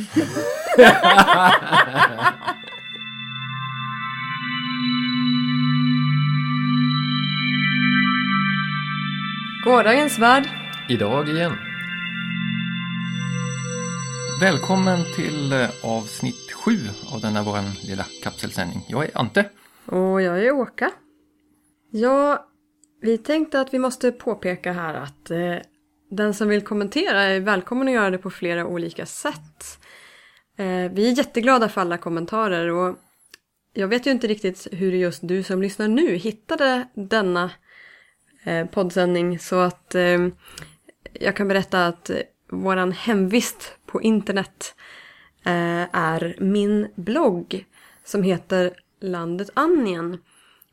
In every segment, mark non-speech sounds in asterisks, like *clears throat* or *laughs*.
*laughs* Gårdagens värld. Idag igen. Välkommen till eh, avsnitt sju av denna våran lilla kapselsändning. Jag är Ante. Och jag är Åka. Ja, vi tänkte att vi måste påpeka här att eh, den som vill kommentera är välkommen att göra det på flera olika sätt. Eh, vi är jätteglada för alla kommentarer och jag vet ju inte riktigt hur just du som lyssnar nu hittade denna eh, poddsändning så att eh, jag kan berätta att våran hemvist på internet eh, är min blogg som heter Landet Annien.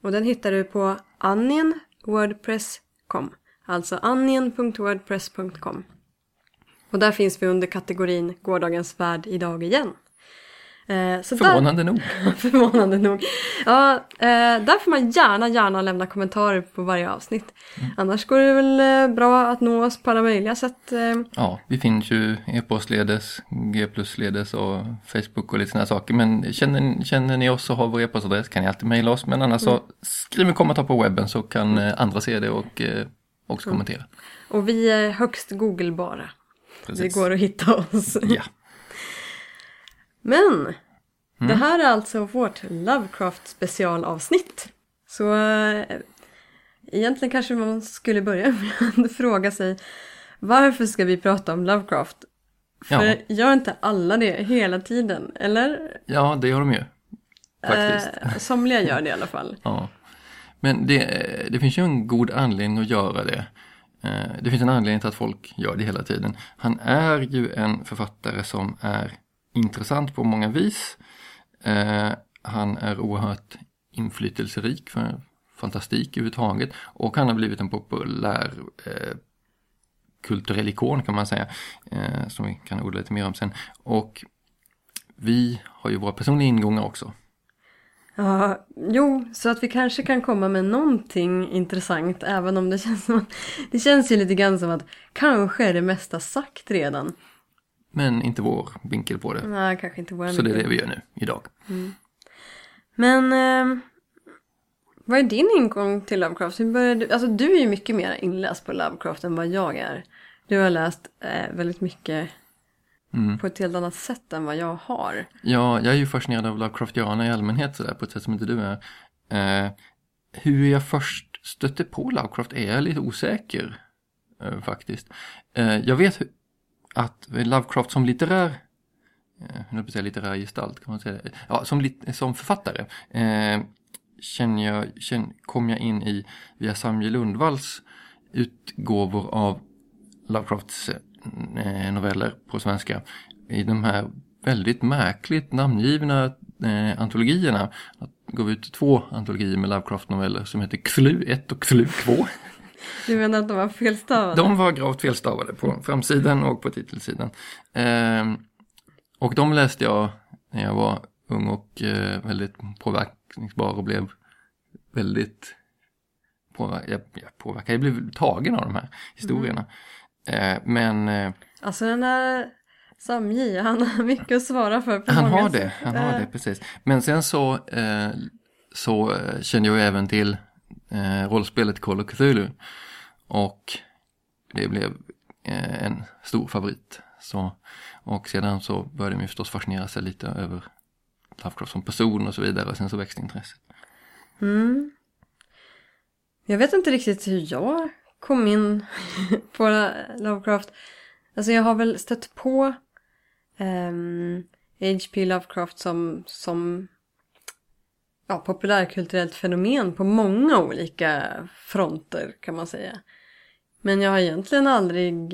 Och den hittar du på annienwordpress.com. Alltså annien.wordpress.com. Och där finns vi under kategorin Gårdagens värld idag igen. Eh, Förvånande nog. Där, *laughs* förvånande nog. Ja, eh, där får man gärna, gärna lämna kommentarer på varje avsnitt. Mm. Annars går det väl eh, bra att nå oss på alla möjliga sätt. Eh, Ja, vi finns ju e-postledes, G ledes och Facebook och lite sådana saker. Men känner, känner ni oss och har vår e-postadress kan ni alltid mejla oss. Men annars så skriv en kommentar på webben så kan eh, andra se det och eh, också kommentera. och vi är högst googlebara. Precis. Det går att hitta oss. *laughs* Ja, Men det här är alltså vårt Lovecraft specialavsnitt. Så eh, egentligen kanske man skulle börja *laughs* med att fråga sig varför ska vi prata om Lovecraft? För Ja. gör inte alla det hela tiden? Eller? ja det gör de ju. Faktiskt. Eh, somliga gör det i alla fall. *laughs* Ja. Men det, det finns ju en god anledning att göra det. Eh, det finns en anledning till att folk gör det hela tiden. Han är ju en författare som är intressant på många vis. Eh, han är oerhört inflytelserik för fantastik överhuvudtaget och han har blivit en populär eh, kulturell ikon kan man säga, som vi kan odla lite mer om sen. Och vi har ju våra personliga ingångar också. Ja, jo, så att vi kanske kan komma med någonting intressant även om det känns som att, det känns ju lite grann som att kanske är det mesta sagt redan. Men inte vår vinkel på det. Nej, kanske inte våra Så det är det vi gör nu, idag. Men eh, vad är din ingång till Lovecraft? Hur började? Alltså du är ju mycket mer inläst på Lovecraft än vad jag är. Du har läst eh, väldigt mycket Mm. på ett helt annat sätt än vad jag har. Ja, jag är ju fascinerad av Lovecraftianer i allmänhet sådär, på ett sätt som inte du är. Eh, hur jag först stötte på Lovecraft är jag lite osäker, eh, faktiskt. Eh, jag vet att Lovecraft som litterär, eh, höll på säga litterär gestalt, kan man säga? Ja, som, som författare eh, känner jag, känn, kom jag in i via Samuel Lundvalls utgåvor av Lovecrafts eh, noveller på svenska i de här väldigt märkligt namngivna eh, antologierna. Det gav ut två antologier med Lovecraft-noveller som heter Kflu 1 och Kflu 2. Du menar att de var felstavade? De var gravt felstavade på framsidan och på titelsidan. Eh, och de läste jag när jag var ung och eh, väldigt påverkningsbar och blev väldigt påverkad. Jag, jag jag blev tagen av de här historierna. Eh, men eh, Alltså den där Sam J, han har mycket att svara för på Han har det, sätt. han har Eh, det, precis. Men sen så, eh, så eh, kände jag även till eh, rollspelet Call of Cthulhu. Och det blev eh, en stor favorit. Så, och sedan så började man förstås fascinera sig lite över Lovecraft som person och så vidare. Och sen så växte intresset. Mm. Jag vet inte riktigt hur jag kom in *laughs* på Lovecraft. Alltså jag har väl stött på ehm, H.P. Lovecraft som, som ja, populärkulturellt fenomen på många olika fronter kan man säga. Men jag har egentligen aldrig,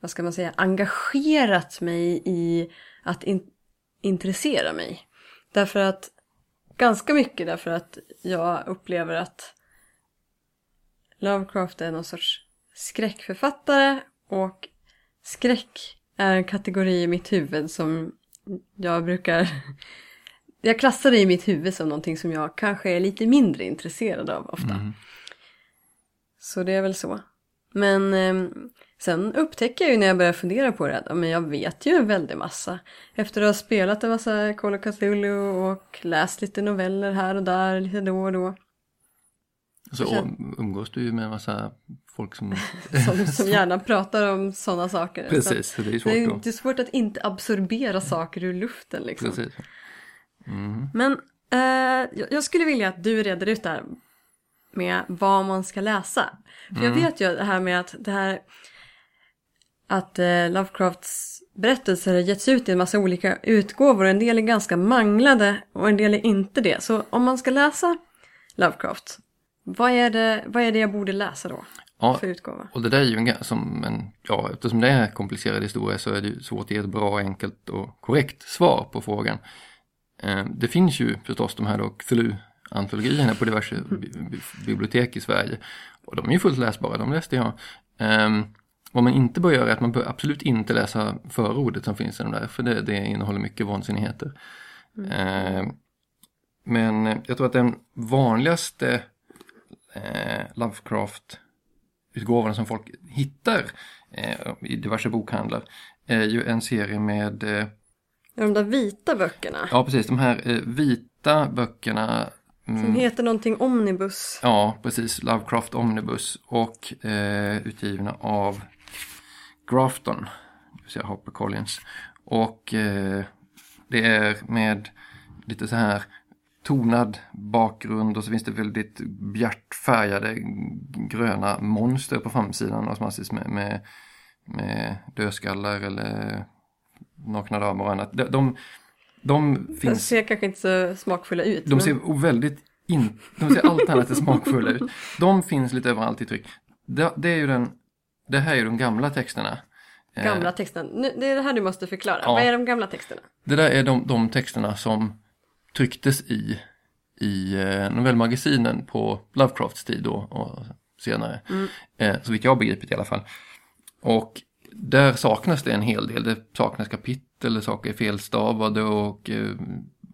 vad ska man säga, engagerat mig i att in- intressera mig. Därför att, ganska mycket därför att jag upplever att Lovecraft är någon sorts skräckförfattare och skräck är en kategori i mitt huvud som jag brukar... *laughs* Jag klassar det i mitt huvud som någonting som jag kanske är lite mindre intresserad av ofta. Mm. Så det är väl så. Men eh, Sen upptäcker jag ju när jag börjar fundera på det att men jag vet ju en väldig massa. Efter att ha spelat en massa Call of Cthulhu och läst lite noveller här och där lite då och då. Så Jag umgås du ju med en massa folk som... *laughs* Som, som gärna pratar om sådana saker. Precis, så det är det svårt är, då. det är svårt att inte absorbera saker ur luften liksom. Precis. Mm. Men eh, jag- skulle vilja att du reder ut det här med vad man ska läsa. För jag vet ju det här med att det här att eh, Lovecrafts berättelser har getts ut i en massa olika utgåvor. En del är ganska manglade och en del är inte det. Så om man ska läsa Lovecraft, vad är det, vad är det jag borde läsa då Ja, för utgåva? och det där är ju en, som en, ja eftersom det är komplicerad historia så är det ju svårt att ge ett bra, enkelt och korrekt svar på frågan. Eh, det finns ju förstås de här då Cthulhu-antologierna på diverse bi- bi- bibliotek i Sverige. Och de är ju fullt läsbara, de läste jag. Ehm, vad man inte bör göra är att man bör absolut inte läsa förordet som finns i de där, för det, det innehåller mycket vansinnigheter. Ehm, men jag tror att den vanligaste eh, Lovecraft-utgåvorna som folk hittar eh, i diverse bokhandlar är ju en serie med, eh, De där vita böckerna. ja precis, de här eh, vita böckerna. mm, Som heter någonting Omnibus. Ja, precis. Lovecraft Omnibus och eh, utgivna av Grafton, det vill säga Harper Collins. Och eh, det är med lite så här tonad bakgrund och så finns det väldigt bjärt färgade gröna monster på framsidan och massvis med, med, med dödskallar eller nakna damer och annat. De, de, de De finns ser kanske inte så smakfulla ut. de men- ser väldigt in, de ser allt annat än smakfulla ut. De finns lite överallt i tryck. Det, det är ju den, det här är ju de gamla texterna. Eh, Gamla texten. Nu, det är det här du måste förklara. Ja. Vad är de gamla texterna? Det där är de, de texterna som trycktes i, i eh, novellmagasinen på Lovecrafts tid då och senare. Eh, så vitt jag har begripit i alla fall. Och där saknas det en hel del. Det saknas kapitel, saker är felstavade och eh,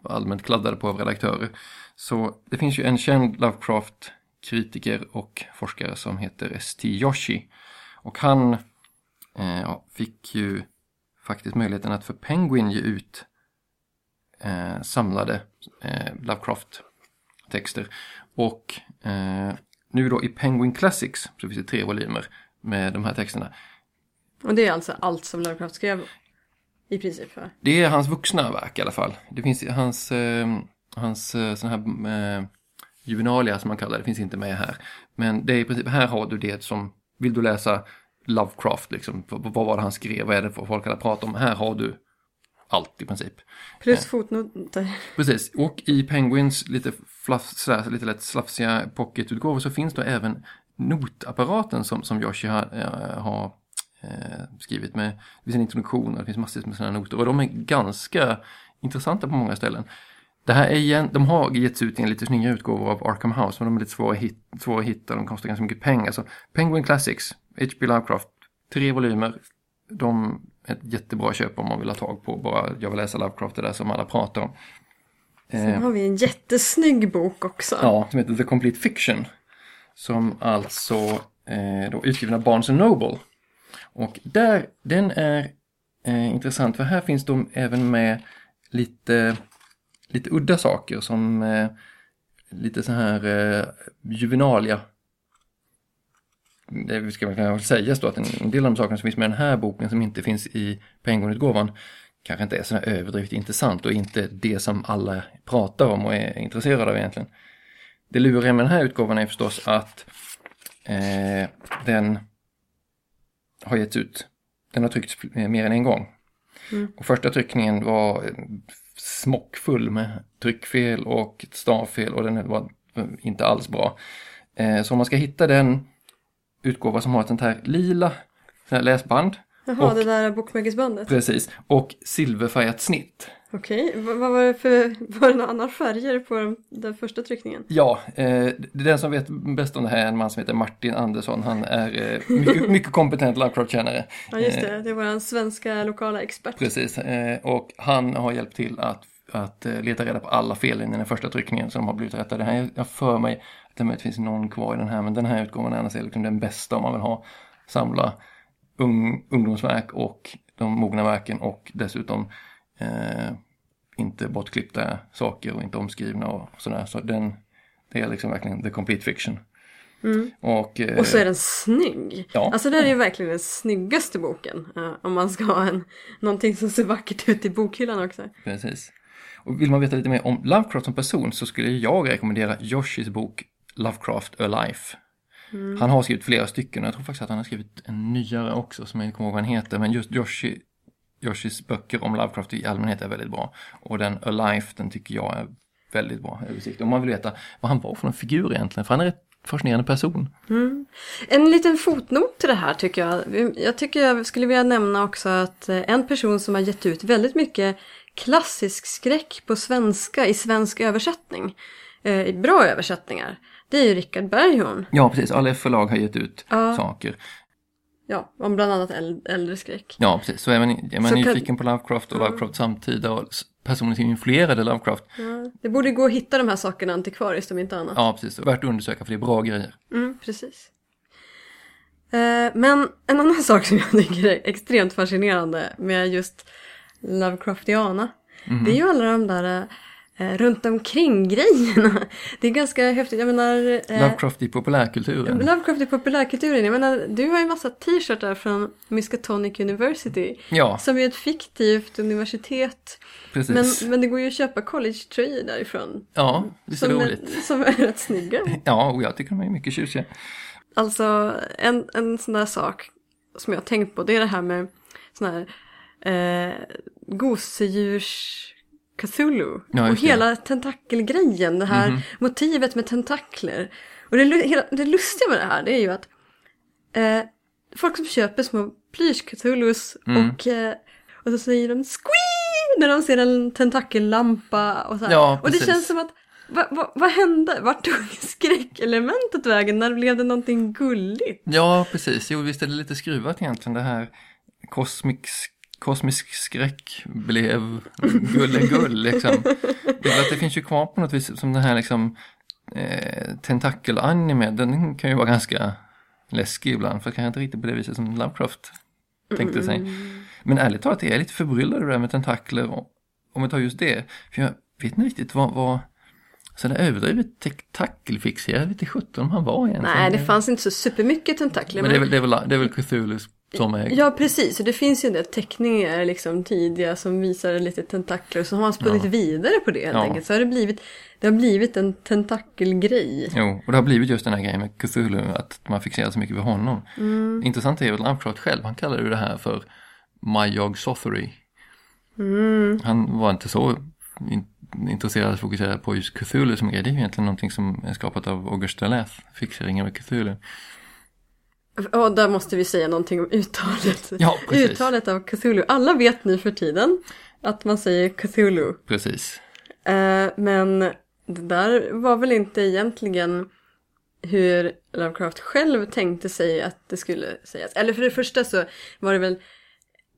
allmänt kladdade på av redaktörer. Så det finns ju en känd Lovecraft-kritiker och forskare som heter S.T. Yoshi. Och han eh, fick ju faktiskt möjligheten att för Penguin ge ut eh, samlade eh, Lovecraft-texter. Och eh, nu då i Penguin Classics så finns det tre volymer med de här texterna. Och det är alltså allt som Lovecraft skrev i princip. Va? Det är hans vuxna verk i alla fall. Det finns hans, eh, hans eh, sån här eh, juvenalia som man kallar det, finns inte med här. Men det är i princip, här har du det som, vill du läsa Lovecraft liksom, vad, var det han skrev, vad är det för folk hade pratat om, här har du allt i princip. Plus fotnoter. Precis, och i Penguins lite, fluff, lite lätt slafsiga pocketutgåvor så finns då även notapparaten som, som Yoshi har, eh, har eh, skrivit med. Det finns en introduktion och det finns massor med sådana noter och de är ganska intressanta på många ställen. Det här är igen, de har getts ut i en lite snyggare utgåva av Arkham House men de är lite svåra att, hit, svåra att hitta, de kostar ganska mycket pengar. Så Penguin Classics, H.P. Lovecraft, tre volymer. De ett jättebra köp om man vill ha tag på bara, jag vill läsa Lovecraft, det där som alla pratar om. Sen har vi en jättesnygg bok också. Ja, som heter The Complete Fiction. Som alltså eh, då utgiven av Barnes Noble. Och där, den är eh, intressant för här finns de även med lite, lite udda saker som eh, lite så här eh, juvenalia. Det ska man väl sägas då att en, del av de sakerna som finns med den här boken som inte finns i Penguin-utgåvan kanske inte är så överdrivet intressant och inte det som alla pratar om och är intresserade av egentligen. Det luriga med den här utgåvan är förstås att eh, den har getts ut. Den har tryckts mer än en gång. Och första tryckningen var smockfull med tryckfel och stavfel och den var inte alls bra. Eh, så om man ska hitta den utgåva som har ett sånt här lila sånt här läsband, Jaha, Och- det där bokmärkesbandet. precis, och silverfärgat snitt. Okej, vad, vad var det för, var det några andra färger på den, den första tryckningen? Ja, eh, den som vet bäst om det här är en man som heter Martin Andersson. Han är eh, mycket, *laughs* mycket kompetent Lovecraft-kännare. Ja, just det. Det var en svenska lokala expert. Precis, eh, och han har hjälpt till att, att eh, leta reda på alla felen i den första tryckningen som har blivit rättade. Här, jag för mig det möjligtvis finns någon kvar i den här, men den här utgåvan är annars liksom den bästa om man vill ha samla ung, ungdomsverk och de mogna verken och dessutom eh, inte bortklippta saker och inte omskrivna och sådär. Så den, det är liksom verkligen the complete fiction. Mm. Och, eh, Och så är den snygg. Ja. Alltså det är ju verkligen den snyggaste boken. eh, om man ska ha en, någonting som ser vackert ut i bokhyllan också. Precis. Och vill man veta lite mer om Lovecraft som person så skulle jag rekommendera Yoshis bok Lovecraft Alive. Han har skrivit flera stycken och jag tror faktiskt att han har skrivit en nyare också som jag inte kommer ihåg vad den heter. Men just Yoshi, Yoshis böcker om Lovecraft i allmänhet är väldigt bra. Och den Alive den tycker jag är väldigt bra översikt. Om man vill veta vad han var för en figur egentligen. För han är rätt fascinerande person. En liten fotnot till det här tycker jag. Jag tycker jag skulle vilja nämna också att eh, en person som har gett ut väldigt mycket klassisk skräck på svenska i svensk översättning. eh, I bra översättningar. Det är ju Rickard Berghorn. Ja, precis. Alla förlag har gett ut Ja. saker. Ja, om bland annat äl- äldre skräck. Ja, precis. Så är man, är man Så kan- nyfiken på Lovecraft och Lovecraft samtida och personer som influerade Lovecraft. Ja, det borde gå att hitta de här sakerna antikvariskt om inte annat. Ja, precis. Värt att undersöka för det är bra grejer. Mm, precis. Eh, men en annan *laughs* sak som jag tycker är extremt fascinerande med just Lovecraftiana. Det är ju alla de där eh, runt omkring grejerna. Det är ganska häftigt. Jag menar... eh, Lovecraft i populärkulturen. Lovecraft i populärkulturen. Jag menar, du har ju massa t-shirtar från Miskatonic University. Ja, Som är ett fiktivt universitet. precis. Men, men det går ju att köpa college-tröjor därifrån. Ja, visst är det Som är, roligt. som är rätt snygga. Ja, och jag tycker de är mycket tjusiga. Alltså en, en sån där sak som jag har tänkt på det är det här med sån här eh, gosedjurs Cthulhu. Ja, och hela tentakelgrejen, det här Mhm. motivet med tentakler. Och det, det lustiga med det här det är ju att eh, folk som köper små plysch-Cthulhus Mm. och, eh, och så säger de squee när de ser en tentakellampa och så. Ja, och det känns som att Va, va, vad hände? Vart tog skräckelementet vägen? När blev det någonting gulligt? Ja, precis. Jo, visst är det lite skruvat egentligen. Det här kosmisk, kosmisk skräck blev gullegull liksom. *laughs* Det, är att det finns ju kvar på något vis som den här liksom eh, tentakel-anime. Den kan ju vara ganska läskig ibland. För kanske inte riktigt på det viset som Lovecraft tänkte sig. Men ärligt talat är jag lite förbryllad över det här med tentakler. Om vi tar just det. För jag vet inte riktigt vad, vad så det överdrivet tentakelfixerad vet inte sjutton om han var egentligen. Nej, det fanns inte så supermycket tentakler. Men det är väl, det är väl, det är väl Cthulhu som är... Ja, precis. Och det finns ju en del teckningar liksom tidiga som visar lite tentakler. Så har man spunnit Ja. vidare på det helt Ja. enkelt. Så har det blivit, det har blivit en tentakelgrej. Jo, och det har blivit just den här grejen med Cthulhu, att man fixerar så mycket vid honom. Mm. Intressant är väl Lovecraft själv, han kallar ju det här för Myog Sothery. Mm. Han var inte så in, intresserad att fokusera på just Cthulhu som grej. Det är ju egentligen någonting som är skapat av Augusta Lath, fixeringen med Cthulhu. Och där måste vi säga någonting om uttalet. *laughs* Ja, precis. Uttalet av Cthulhu. Alla vet nu för tiden att man säger Cthulhu. Precis. Eh, men det där var väl inte egentligen hur Lovecraft själv tänkte sig att det skulle sägas. Eller för det första så var det väl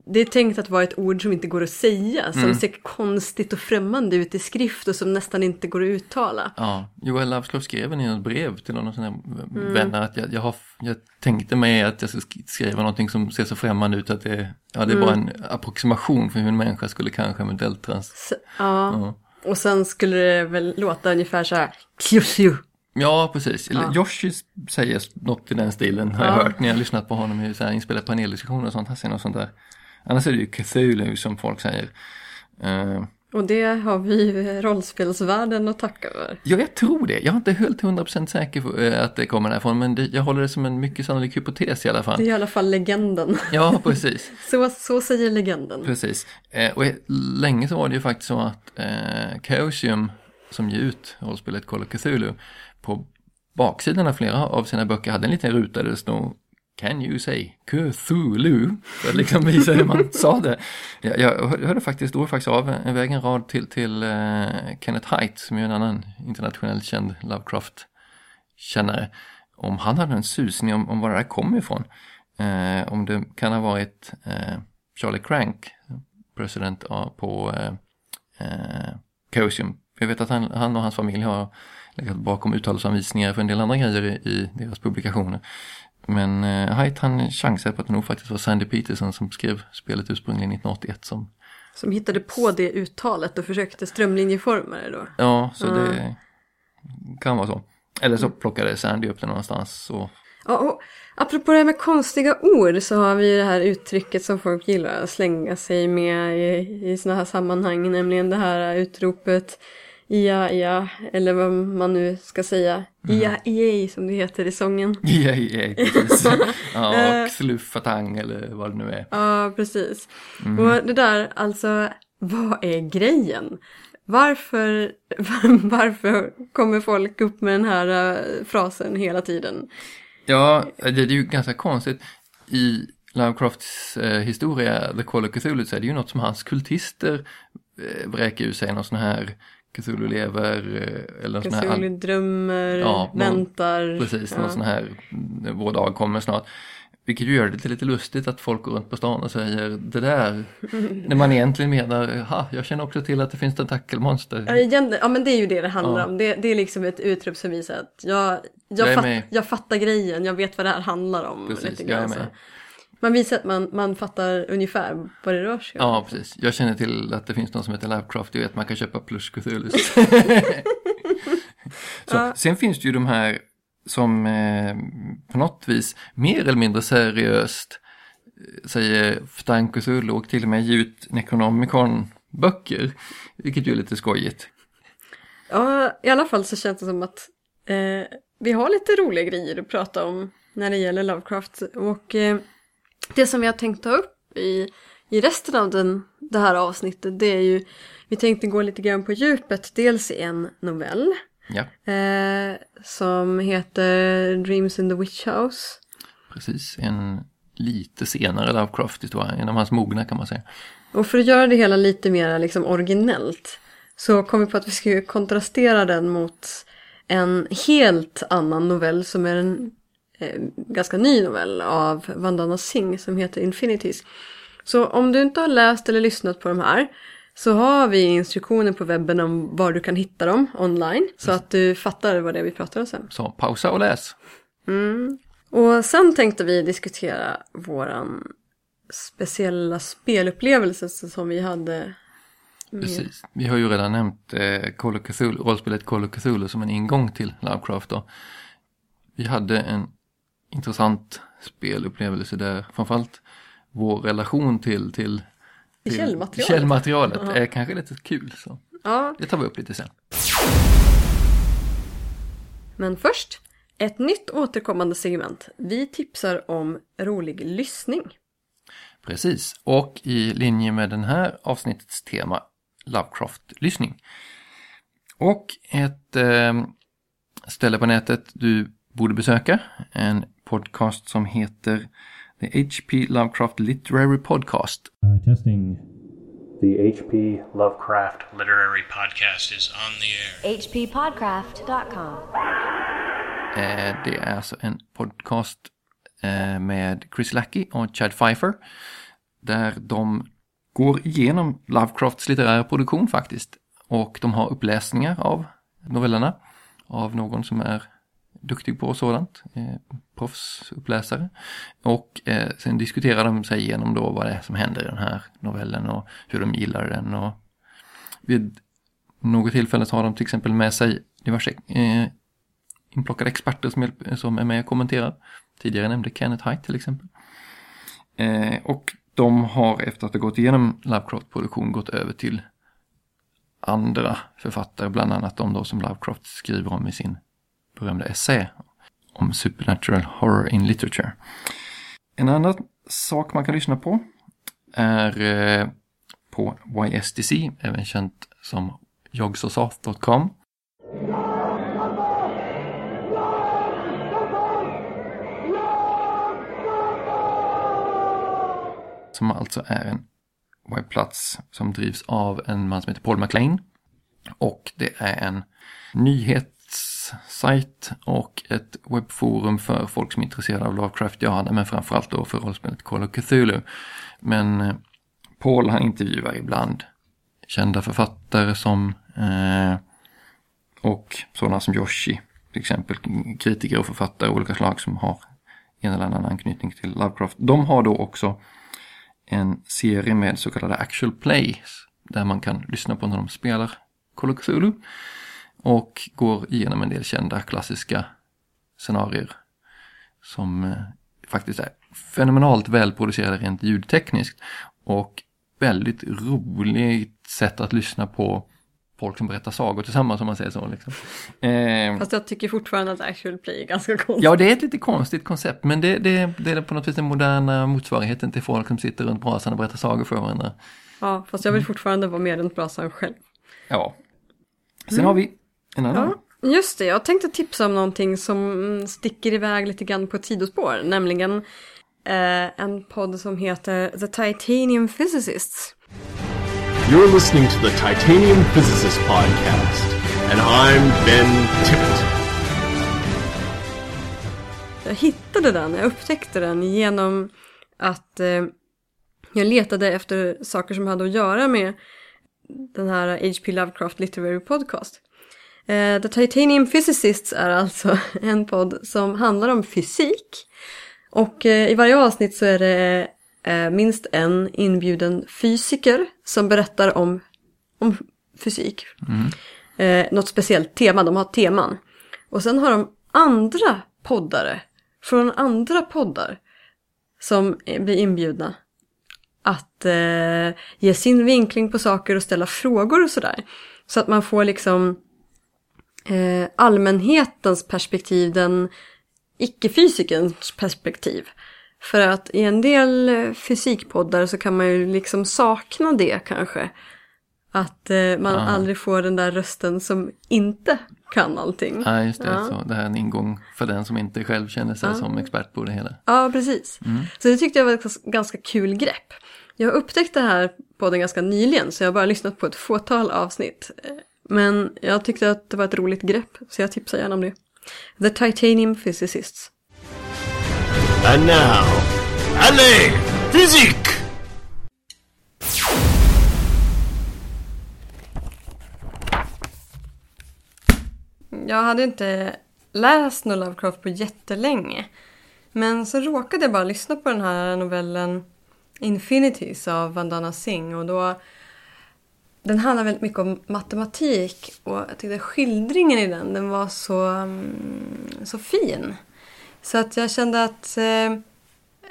det är tänkt att vara ett ord som inte går att säga, som Mm. ser konstigt och främmande ut i skrift och som nästan inte går att uttala. Ja, Joel Lovecraft skrev i något brev till någon av sina Mm. vänner att jag, jag, har, jag tänkte mig att jag ska sk- skriva någonting som ser så främmande ut att det, ja, det är bara en approximation för hur en människa skulle kanske eventuellt trans... Så, ja. Ja. Och sen skulle det väl låta ungefär så här. Kyushu. Ja, precis. Eller Ja. Yoshi säger något i den stilen har jag Ja. hört när jag lyssnat på honom i inspelade paneldiskussioner och sånt. Han säger något sånt där. Annars är det ju Cthulhu som folk säger. Eh, Och det har vi rollspelsvärlden att tacka för. ja, jag tror det. Jag är inte helt 100% säker på eh, att det kommer därifrån, men det, jag håller det som en mycket sannolik hypotes i alla Det fall. är i alla fall legenden. Ja, precis. *laughs* Så, så säger legenden. Precis. Eh, och länge så var det ju faktiskt så att eh, Chaosium, som ger ut rollspelet Call of Cthulhu, på baksidan av flera av sina böcker hade en liten ruta där det stod Can you say Cthulhu? För att liksom visa hur man sa det. Jag, jag hörde faktiskt, då faktiskt av en väg en rad till, till uh, Kenneth Height som är en annan internationellt känd Lovecraft-kännare. Om han hade en susning om, om var det där kom ifrån. Uh, om det kan ha varit uh, Charlie Crank, president på eh, Chaosium. Jag vet att han, han och hans familj har legat bakom uttalsanvisningar för en del andra grejer i, i deras publikationer. Men eh, Haidt han chansade på att det nog faktiskt var Sandy Peterson som skrev spelet ursprungligen 1981 som Som hittade på det uttalet och försökte strömlinjeforma det då. Ja, så det kan vara så. Eller så plockade Sandy upp det någonstans och Ja, och apropå det här med konstiga ord så har vi ju det här uttrycket som folk gillar att slänga sig med i, i sådana här sammanhang, nämligen det här utropet Ja, ja, eller vad man nu ska säga. Ja, ja, som det heter i sången. *laughs* *laughs* Ja, ja, precis. Ja, och sluffatang eller vad det nu är. Ja, precis. Och det där, alltså, vad är grejen? Varför, *laughs* varför kommer folk upp med den här eh, frasen hela tiden? Ja, det är ju ganska konstigt. I Lovecrafts eh, historia, The Call of Cthulhu, så är det ju något som hans kultister eh, vräker ur sig, någon sån här Cthulhu lever eh, eller någon sån här... Cthulhu drömmer, Ja, väntar. Precis, ja. någon sån här, mm, vår dag kommer snart. Vilket ju gör det lite lustigt att folk går runt på stan och säger det där. *laughs* När man egentligen menar, ha, jag känner också till att det finns tentakelmonster. Ja, igen, ja men det är ju det det handlar Ja. om. Det, det är liksom ett utrop som visar att jag, Jag jag, fatt, med. jag fattar grejen, jag vet vad det här handlar om. Precis, lite jag grann är så. Man visar att man, man fattar ungefär vad det rör sig om. Ja, precis. Jag känner till att det finns någon som heter Lovecraft, du vet man kan köpa plush Cthulhu. *laughs* Så, Ja. Sen finns det ju de här som eh, på något vis mer eller mindre seriöst eh, säger Ftan Cthulhu och till och med ger ut Necronomicon-böcker. Vilket ju är lite skojigt. Ja, i alla fall så känns det som att eh, vi har lite roliga grejer att prata om när det gäller Lovecraft. Och eh, det som vi har tänkt ta upp i, i resten av den, det här avsnittet det är ju, vi tänkte gå lite grann på djupet, dels i en novell Ja, eh, som heter Dreams in the Witch House. precis. En lite senare Lovecraft-historia, en av hans mogna kan man säga. Och för att göra det hela lite mer liksom originellt så kom vi på att vi skulle kontrastera den mot en helt annan novell som är en eh, ganska ny novell av Vandana Singh som heter Infinities. Så om du inte har läst eller lyssnat på de här så har vi instruktioner på webben om var du kan hitta dem online så att du fattar vad det är vi pratar om sen. Så pausa och läs. Och sen tänkte vi diskutera våran speciella spelupplevelse som vi hade med Precis. Vi har ju redan nämnt eh, Call of Cthulhu, rollspelet Call of Cthulhu som en ingång till Lovecraft. Då. Vi hade en intressant spelupplevelse där framförallt vår relation till, till, till källmaterialet. källmaterialet är kanske lite kul. Så Ja, det tar vi upp lite sen. men först ett nytt återkommande segment. Vi tipsar om rolig lyssning. Precis, och i linje med den här avsnittets tema Lovecraft-lyssning. Och ett eh, ställe på nätet du borde besöka, en podcast som heter The H.P. Lovecraft Literary Podcast. Uh, testing. The H.P. Lovecraft Literary Podcast is on the air. hppodcraft.com. Eh, det är alltså en podcast eh, med Chris Lackey och Chad Pfeiffer. Där de går igenom Lovecrafts litterära produktion faktiskt. Och de har uppläsningar av novellerna. Av någon som är duktig på sådant. Eh, proffsuppläsare. Och eh, sen diskuterar de sig igenom då vad det är som händer i den här novellen och hur de gillar den. Och vid något tillfälle så har de till exempel med sig diverse eh, inplockade experter som, hjälp, eh, som är med och kommenterar. Tidigare nämnde Kenneth Haidt till exempel. Eh, och de har efter att ha gått igenom Lovecraft-produktion gått över till andra författare, bland annat de då som Lovecraft skriver om i sin berömda essä om supernatural horror in literature. En annan sak man kan lyssna på är eh, på YSDC, även känt som jogsosoft.com. Som alltså är en webbplats som drivs av en man som heter Paul McLean. Och det är en nyhet sajt och ett webbforum för folk som är intresserade av Lovecraft, Lovecraftiana men framförallt då för rollspelet Call of Cthulhu. Men eh, Paul han intervjuar ibland kända författare som eh, och sådana som Yoshi till exempel kritiker och författare av olika slag som har en eller annan anknytning till Lovecraft. De har då också en serie med så kallade actual plays där man kan lyssna på när de spelar Call of Cthulhu och går igenom en del kända klassiska scenarier som eh, faktiskt är fenomenalt välproducerade rent ljudtekniskt och väldigt roligt sätt att lyssna på folk som berättar sagor tillsammans om man säger så. Liksom. Eh, Fast jag tycker fortfarande att actual play är ganska konstigt. Ja, det är ett lite konstigt koncept, men det, det, det är på något vis den moderna motsvarigheten till folk som sitter runt brasan och berättar sagor för varandra. Ja, fast jag vill fortfarande vara med runt brasan själv. Ja. Sen har vi en annan. Ja, just det. Jag tänkte tipsa om någonting som sticker iväg lite grann på ett sidospår. Nämligen eh, en podd som heter The Titanium Physicists. You're listening to the Titanium Physicist Podcast, and I'm Ben Tippett. Jag hittade den, jag upptäckte den genom att eh, jag letade efter saker som hade att göra med den här H.P. Lovecraft Literary Podcast. Eh, The Titanium Physicists är alltså *laughs* en podd som handlar om fysik. Och eh, i varje avsnitt så är det eh, minst en inbjuden fysiker som berättar om, om fysik. Eh, något speciellt tema, de har teman. Och sen har de andra poddare från andra poddar som blir inbjudna att eh, ge sin vinkling på saker och ställa frågor och sådär. Så att man får liksom eh, allmänhetens perspektiv, den icke-fysikerns perspektiv. För att i en del eh, fysikpoddar så kan man ju liksom sakna det kanske. Att eh, man Ah. aldrig får den där rösten som inte kan allting. Ja, just det. Ja. Så det här är en ingång för den som inte själv känner sig som expert på det hela. Ja, precis. Så det tyckte jag var ett gans- ganska kul grepp. Jag har upptäckt det här på den ganska nyligen så jag har bara lyssnat på ett fåtal avsnitt. Men jag tyckte att det var ett roligt grepp så jag tipsar gärna om det. The Titanium Physicists. And now, allez, physique! Jag hade inte läst någon Lovecraft på jättelänge. Men så råkade jag bara lyssna på den här novellen Infinities av Vandana Singh och då den handlar väldigt mycket om matematik och jag tyckte skildringen i den, den var så, mm, så fin. Så att jag kände att eh,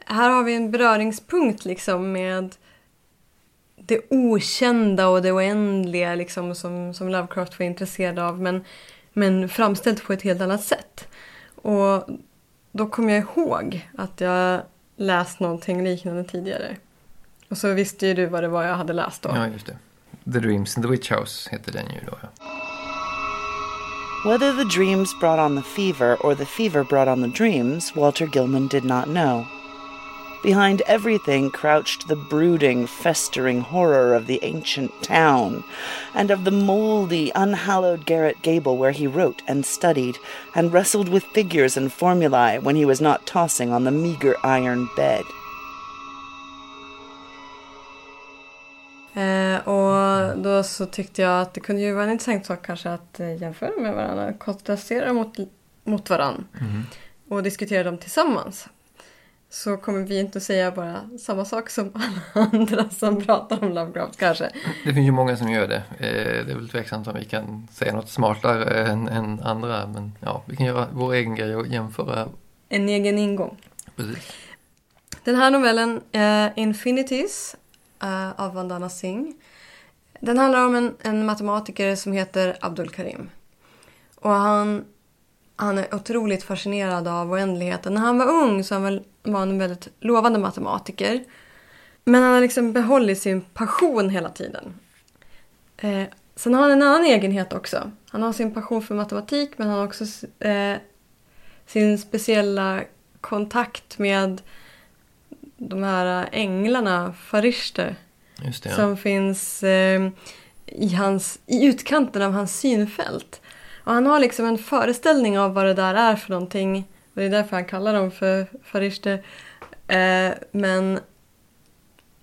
här har vi en beröringspunkt liksom med det okända och det oändliga liksom som, som Lovecraft var intresserad av men, men framställt på ett helt annat sätt. Och då kom jag ihåg att jag läst någonting liknande tidigare. Och så visste ju du vad det var jag hade läst då. Ja, just det. The Dreams in the Witch House heter den ju då. Whether the dreams brought on the fever or the fever brought on the dreams, Walter Gilman did not know. Behind everything crouched the brooding, festering horror of the ancient town, and of the moldy, unhallowed garret gable where he wrote and studied, and wrestled with figures and formulae when he was not tossing on the meager iron bed. Eh, och då så tyckte jag att det kunde ju vara en intressant sak kanske att eh, jämföra med varandra, kontrastera mot, mot varandra och diskutera dem tillsammans. Så kommer vi inte att säga bara samma sak som *laughs* alla andra som pratar om Lovecraft kanske. Det finns ju många som gör det. Eh, Det är väl tveksamt om vi kan säga något smartare än, än andra. Men ja, vi kan göra vår egen grej och jämföra. En egen ingång. Precis. Den här novellen, eh, Infinities uh, av Vandana Singh. Den handlar om en, en matematiker som heter Abdul Karim. Och han, han är otroligt fascinerad av oändligheten. När han var ung så han var, var han en väldigt lovande matematiker. Men han har liksom behållit sin passion hela tiden. Eh, sen har han en annan egenhet också. Han har sin passion för matematik men han har också eh, sin speciella kontakt med de här änglarna, farishter, det. Ja. som finns eh, i, hans, i utkanten av hans synfält. Och han har liksom en föreställning av vad det där är för någonting. Och det är därför han kallar dem för farishter. Eh, men,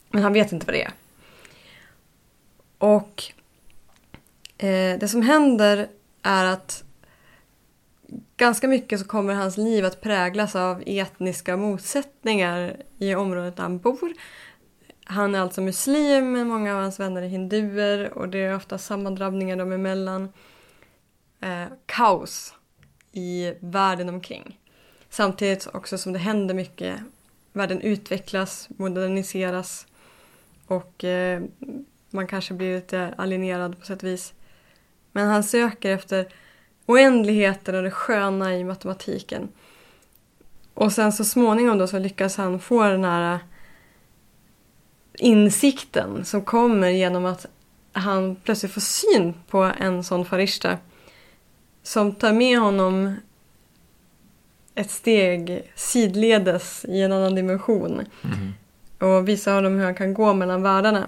men han vet inte vad det är. Och eh, det som händer är att ganska mycket så kommer hans liv att präglas av etniska motsättningar i området där han bor. Han är alltså muslim, men många av hans vänner är hinduer och det är ofta sammandrabbningar dem emellan. Eh, kaos i världen omkring. Samtidigt också som det händer mycket. Världen utvecklas, moderniseras och eh, man kanske blir lite alienerad på sätt och vis. Men han söker efter oändligheten och det sköna i matematiken. Och sen så småningom då så lyckas han få den här insikten som kommer genom att han plötsligt får syn på en sån farishta som tar med honom ett steg sidledes i en annan dimension och visar honom hur han kan gå mellan världarna.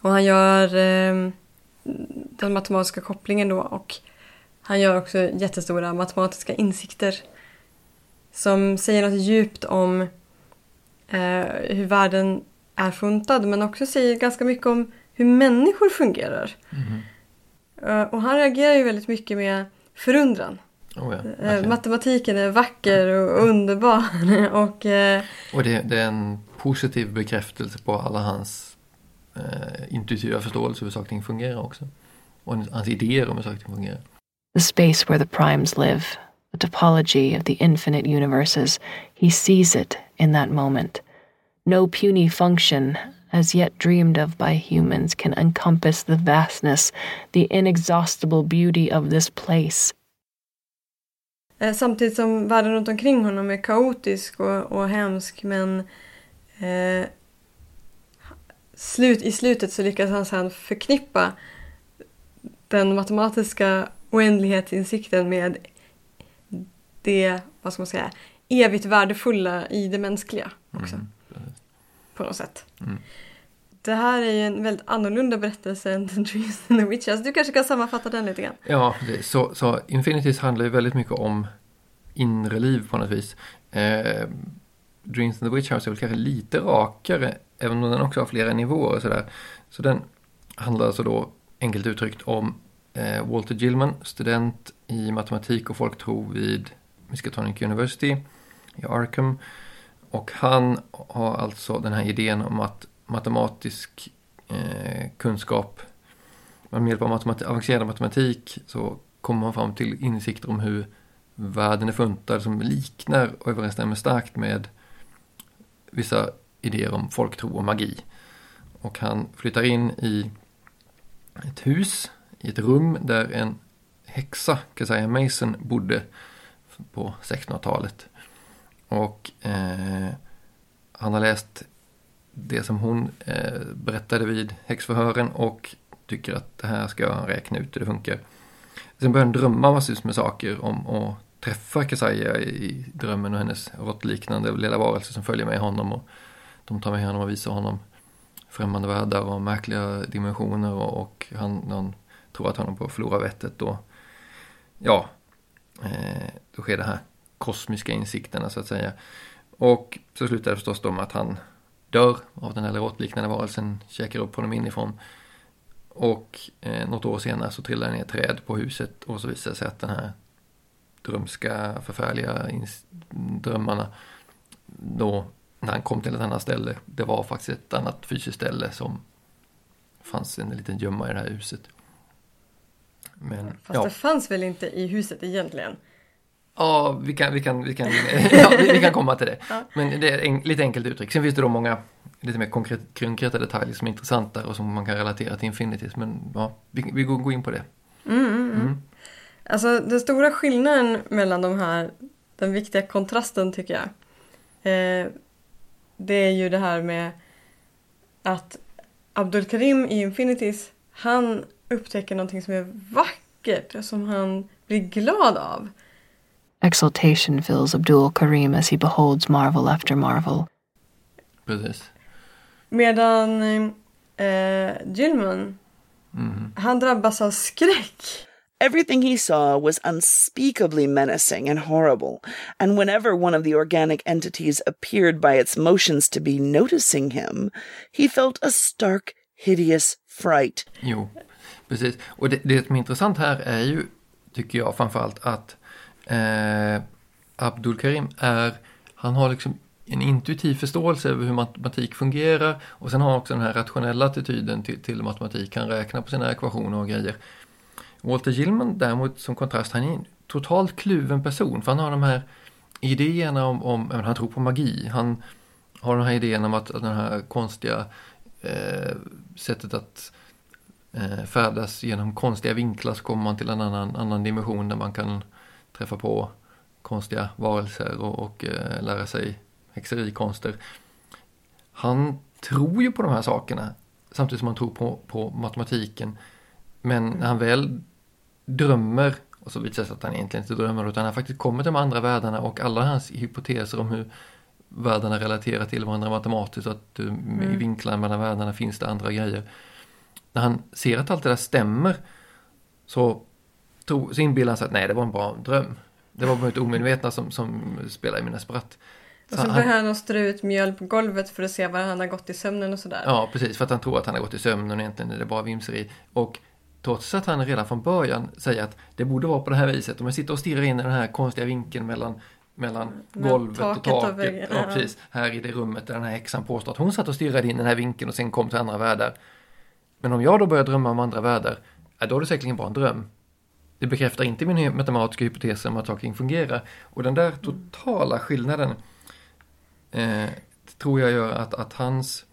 Och han gör eh, den matematiska kopplingen då och han gör också jättestora matematiska insikter som säger något djupt om eh, hur världen är funtad men också säger ganska mycket om hur människor fungerar. Eh, och han reagerar ju väldigt mycket med förundran. Oh ja, Eh, matematiken är vacker och underbar *laughs* och eh, Och det, det är en positiv bekräftelse på alla hans intuitiva förståelse hur saker fungerar också. Och hans idéer om hur saker fungerar the space where the primes live, the topology of the infinite universes, he sees it in that moment. No puny function, as yet dreamed of by humans, can encompass the vastness, the inexhaustible beauty of this place. Eh, samtidigt som världen runt omkring honom är kaotisk och, och hemsk men eh, slut, i slutet så lyckas han sedan förknippa den matematiska oändlighetsinsikten med det, vad ska man säga, evigt värdefulla i det mänskliga också. På något sätt. Mm. Det här är ju en väldigt annorlunda berättelse än *laughs* The Dreams and the Witches. Du kanske kan sammanfatta den lite grann? Ja, så, så Infinities handlar ju väldigt mycket om inre liv på något vis. Eh, Dreams in the Witch House är väl kanske lite rakare, även om den också har flera nivåer och sådär. Så den handlar alltså då, enkelt uttryckt, om Eh, Walter Gilman, student i matematik och folktro vid Miskatonic University i Arkham. Och han har alltså den här idén om att matematisk eh, kunskap med hjälp av matematik, avancerad matematik så kommer man fram till insikter om hur världen är funtad som liknar och överensstämmer starkt med vissa idéer om folktro och magi. Och han flyttar in i ett hus, i ett rum där en häxa, Keziah Mason, bodde på 1600-talet. Och eh, han har läst det som hon eh, berättade vid häxförhören och tycker att det här ska jag räkna ut hur det funkar. Sen börjar han drömma massvis med saker om att träffa Kesaja i drömmen och hennes råttliknande lilla varelse som följer med honom. Och de tar med honom och visar honom främmande världar och märkliga dimensioner och, och han, någon tror att han håller på att förlora vettet då. Ja, eh, då sker det här kosmiska insikterna så att säga. Och så slutar det förstås då med att han dör av den här råttliknande varelsen, käkar upp honom inifrån. Och eh, något år senare så trillar det ner träd på huset och så visar det sig att den här drömska, förfärliga drömmarna då när han kom till ett annat ställe, det var faktiskt ett annat fysiskt ställe som fanns en liten gömma i det här huset. Men Fast ja, det fanns väl inte i huset egentligen? ja vi, kan, vi, kan, vi, kan, *laughs* ja, vi, kan komma till det. Men det är en, lite enkelt uttryck. Sen finns det då många lite mer konkret, konkreta detaljer som är intressanta och som man kan relatera till Infinities. Men ja, vi, vi går, går in på det. Alltså den stora skillnaden mellan de här, den viktiga kontrasten tycker jag. Eh, det är ju det här med att Abdul Karim i Infinities, han upptäcker någonting som är vackert och som han blir glad av. Exultation fills Abdul Karim as he beholds marvel after marvel. Precis. Medan eh, Gilman, han drabbas av skräck. Everything he saw was unspeakably menacing and horrible, and whenever one of the organic entities appeared by its motions to be noticing him, he felt a stark, hideous fright. Jo, precis. Och det, det som är intressant här är ju, tycker jag framförallt, att eh, Abdul Karim är, han har liksom en intuitiv förståelse över hur matematik fungerar och sen har han också den här rationella attityden till, till matematik. Han räknar på sina ekvationer och grejer. Walter Gilman däremot som kontrast, han är en totalt kluven person för han har de här idéerna om, om menar, han tror på magi. Han har den här idén om att, att den här konstiga eh, sättet att eh, färdas genom konstiga vinklar så kommer man till en annan, annan dimension där man kan träffa på konstiga varelser och, och eh, lära sig häxerikonster. Han tror ju på de här sakerna samtidigt som han tror på, på matematiken. Men när han väl drömmer, och så visar det sig att han egentligen inte drömmer utan han faktiskt kommer till de andra världarna och alla hans hypoteser om hur världarna relaterar till varandra matematiskt och att uh, i vinklar mellan världarna finns det andra grejer. När han ser att allt det där stämmer så, tro, så inbillar han sig att nej, det var en bra dröm. Det var bara ett omedvetna som, som spelade i mina spratt. Och så börjar han att strö ut mjöl på golvet för att se var han har gått i sömnen och sådär. Ja, precis. För att han tror att han har gått i sömnen och egentligen är det bara vimseri. Och trots att han redan från början säger att det borde vara på det här viset. Om jag sitter och stirrar in i den här konstiga vinkeln mellan, mellan Mellan golvet taket och och taket. ja, ja. precis. Här i det rummet där den här häxan påstår att hon satt och stirrade in i den här vinkeln och sen kom till andra världar. Men om jag då börjar drömma om andra världar, då är det säkerligen bara en dröm. Det bekräftar inte min matematiska hypotes om att saker fungerar. Och den där totala skillnaden eh, tror jag gör att, att hans,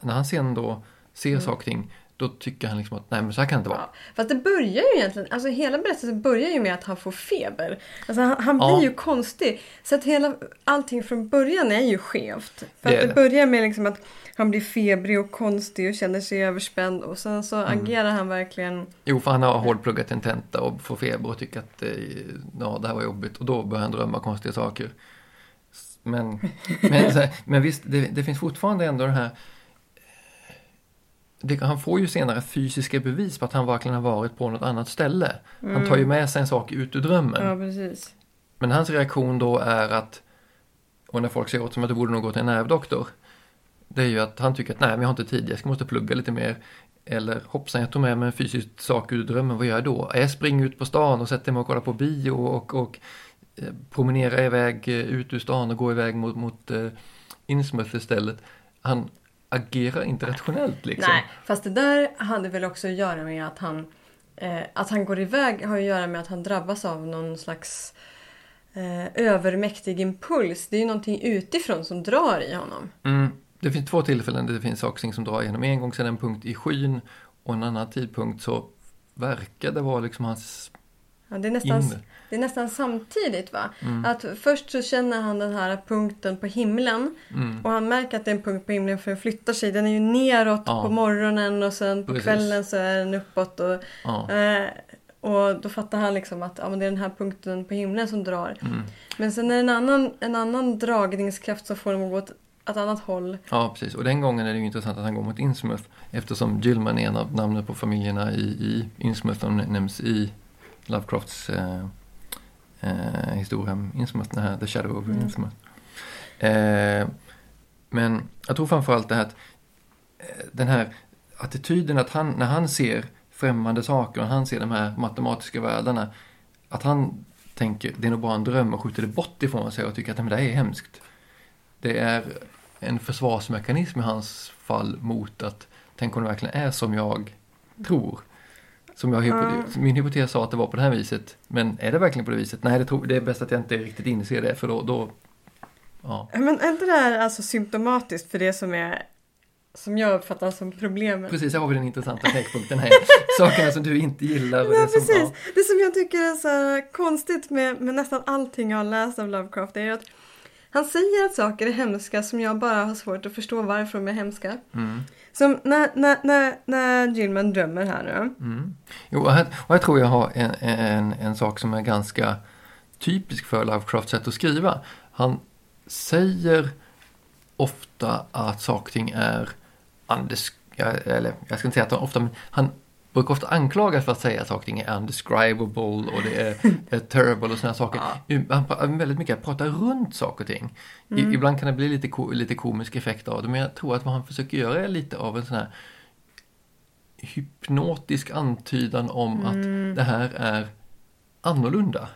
när han sen då ser Mm. saker och ting, då tycker han liksom att nej men så här kan det inte vara. Ja, fast det börjar ju egentligen, alltså hela berättelsen börjar ju med att han får feber. Alltså han, han blir Ja. ju konstig. Så att hela, allting från början är ju skevt. För Det att det det. börjar med liksom att han blir febrig och konstig och känner sig överspänd och sen så Mm. agerar han verkligen Jo, för han har hårdpluggat en tenta och får feber och tycker att eh, ja, det här var jobbigt och då börjar han drömma konstiga saker. Men, men, här, men visst, det, det finns fortfarande ändå det här han får ju senare fysiska bevis på att han verkligen har varit på något annat ställe. Han tar ju med sig en sak ut ur drömmen. Ja, precis. Men hans reaktion då är att, och när folk säger åt som att du borde nog gå till en nervdoktor, det är ju att han tycker att nej, men jag har inte tid, jag måste plugga lite mer. Eller hoppsan, jag tog med mig en fysisk sak ur drömmen, vad gör jag då? Jag springer ut på stan och sätter mig och kollar på bio och, och eh, promenerar iväg eh, ut ur stan och går iväg mot, mot eh, Innsmouth istället. Han agerar inte rationellt liksom. Nej, fast det där hade väl också att göra med att han eh, att han går iväg har att göra med att han drabbas av någon slags eh, övermäktig impuls. Det är ju någonting utifrån som drar i honom. Mm. Det finns två tillfällen där det finns saker som drar igenom. En gång sedan en punkt i skyn och en annan tidpunkt så verkar det vara liksom hans Ja, det, är nästan, inre. Det är nästan samtidigt va? Mm. Att först så känner han den här punkten på himlen Mm. och han märker att det är en punkt på himlen för den flyttar sig. Den är ju neråt Ja. på morgonen och sen på Precis. kvällen så är den uppåt. Och, Ja. eh, och då fattar han liksom att ja, men det är den här punkten på himlen som drar. Mm. Men sen är det en annan, en annan dragningskraft som får dem att gå åt ett annat håll. Ja, precis. Och den gången är det ju intressant att han går mot Innsmouth eftersom Gilman är en av namnen på familjerna i, i Innsmouth som nämns i Lovecrafts eh, eh, historia om Innsmouth, den här The Shadow of Innsmouth. Eh, men jag tror framförallt det här att eh, den här attityden att han, när han ser främmande saker och han ser de här matematiska världarna, att han tänker det är nog bara en dröm och skjuter det bort ifrån sig och tycker att "Nej, men det här är hemskt. Det är en försvarsmekanism i hans fall mot att tänk om det verkligen är som jag tror. Som jag, hypotes, Min hypotes sa att det var på det här viset. Men är det verkligen på det viset? Nej, det, tror, det är bäst att jag inte riktigt inser det för då, då ja. Men är inte det här alltså symptomatiskt för det som är som jag uppfattar som problemet? Precis, här har vi den intressanta knäckpunkten här. *laughs* Sakerna som du inte gillar. Och Ja, det som, precis. ja. Det som jag tycker är så konstigt med, med nästan allting jag har läst av Lovecraft är att han säger att saker är hemska som jag bara har svårt att förstå varför de är hemska. Mm. Som när, när, när, när Gilman drömmer här nu. Mm. Jo, och här, och här tror jag har en, en, en sak som är ganska typisk för Lovecrafts sätt att skriva. Han säger ofta att saker och ting är eller jag ska inte säga att han ofta, men han brukar ofta anklagas för att säga att saker och ting är undescribable och det är, *laughs* är terrible och sådana saker. Han pratar väldigt mycket att prata runt saker och ting. I, ibland kan det bli lite, ko, lite komisk effekt av det, men jag tror att vad han försöker göra är lite av en sån här hypnotisk antydan om att det här är annorlunda.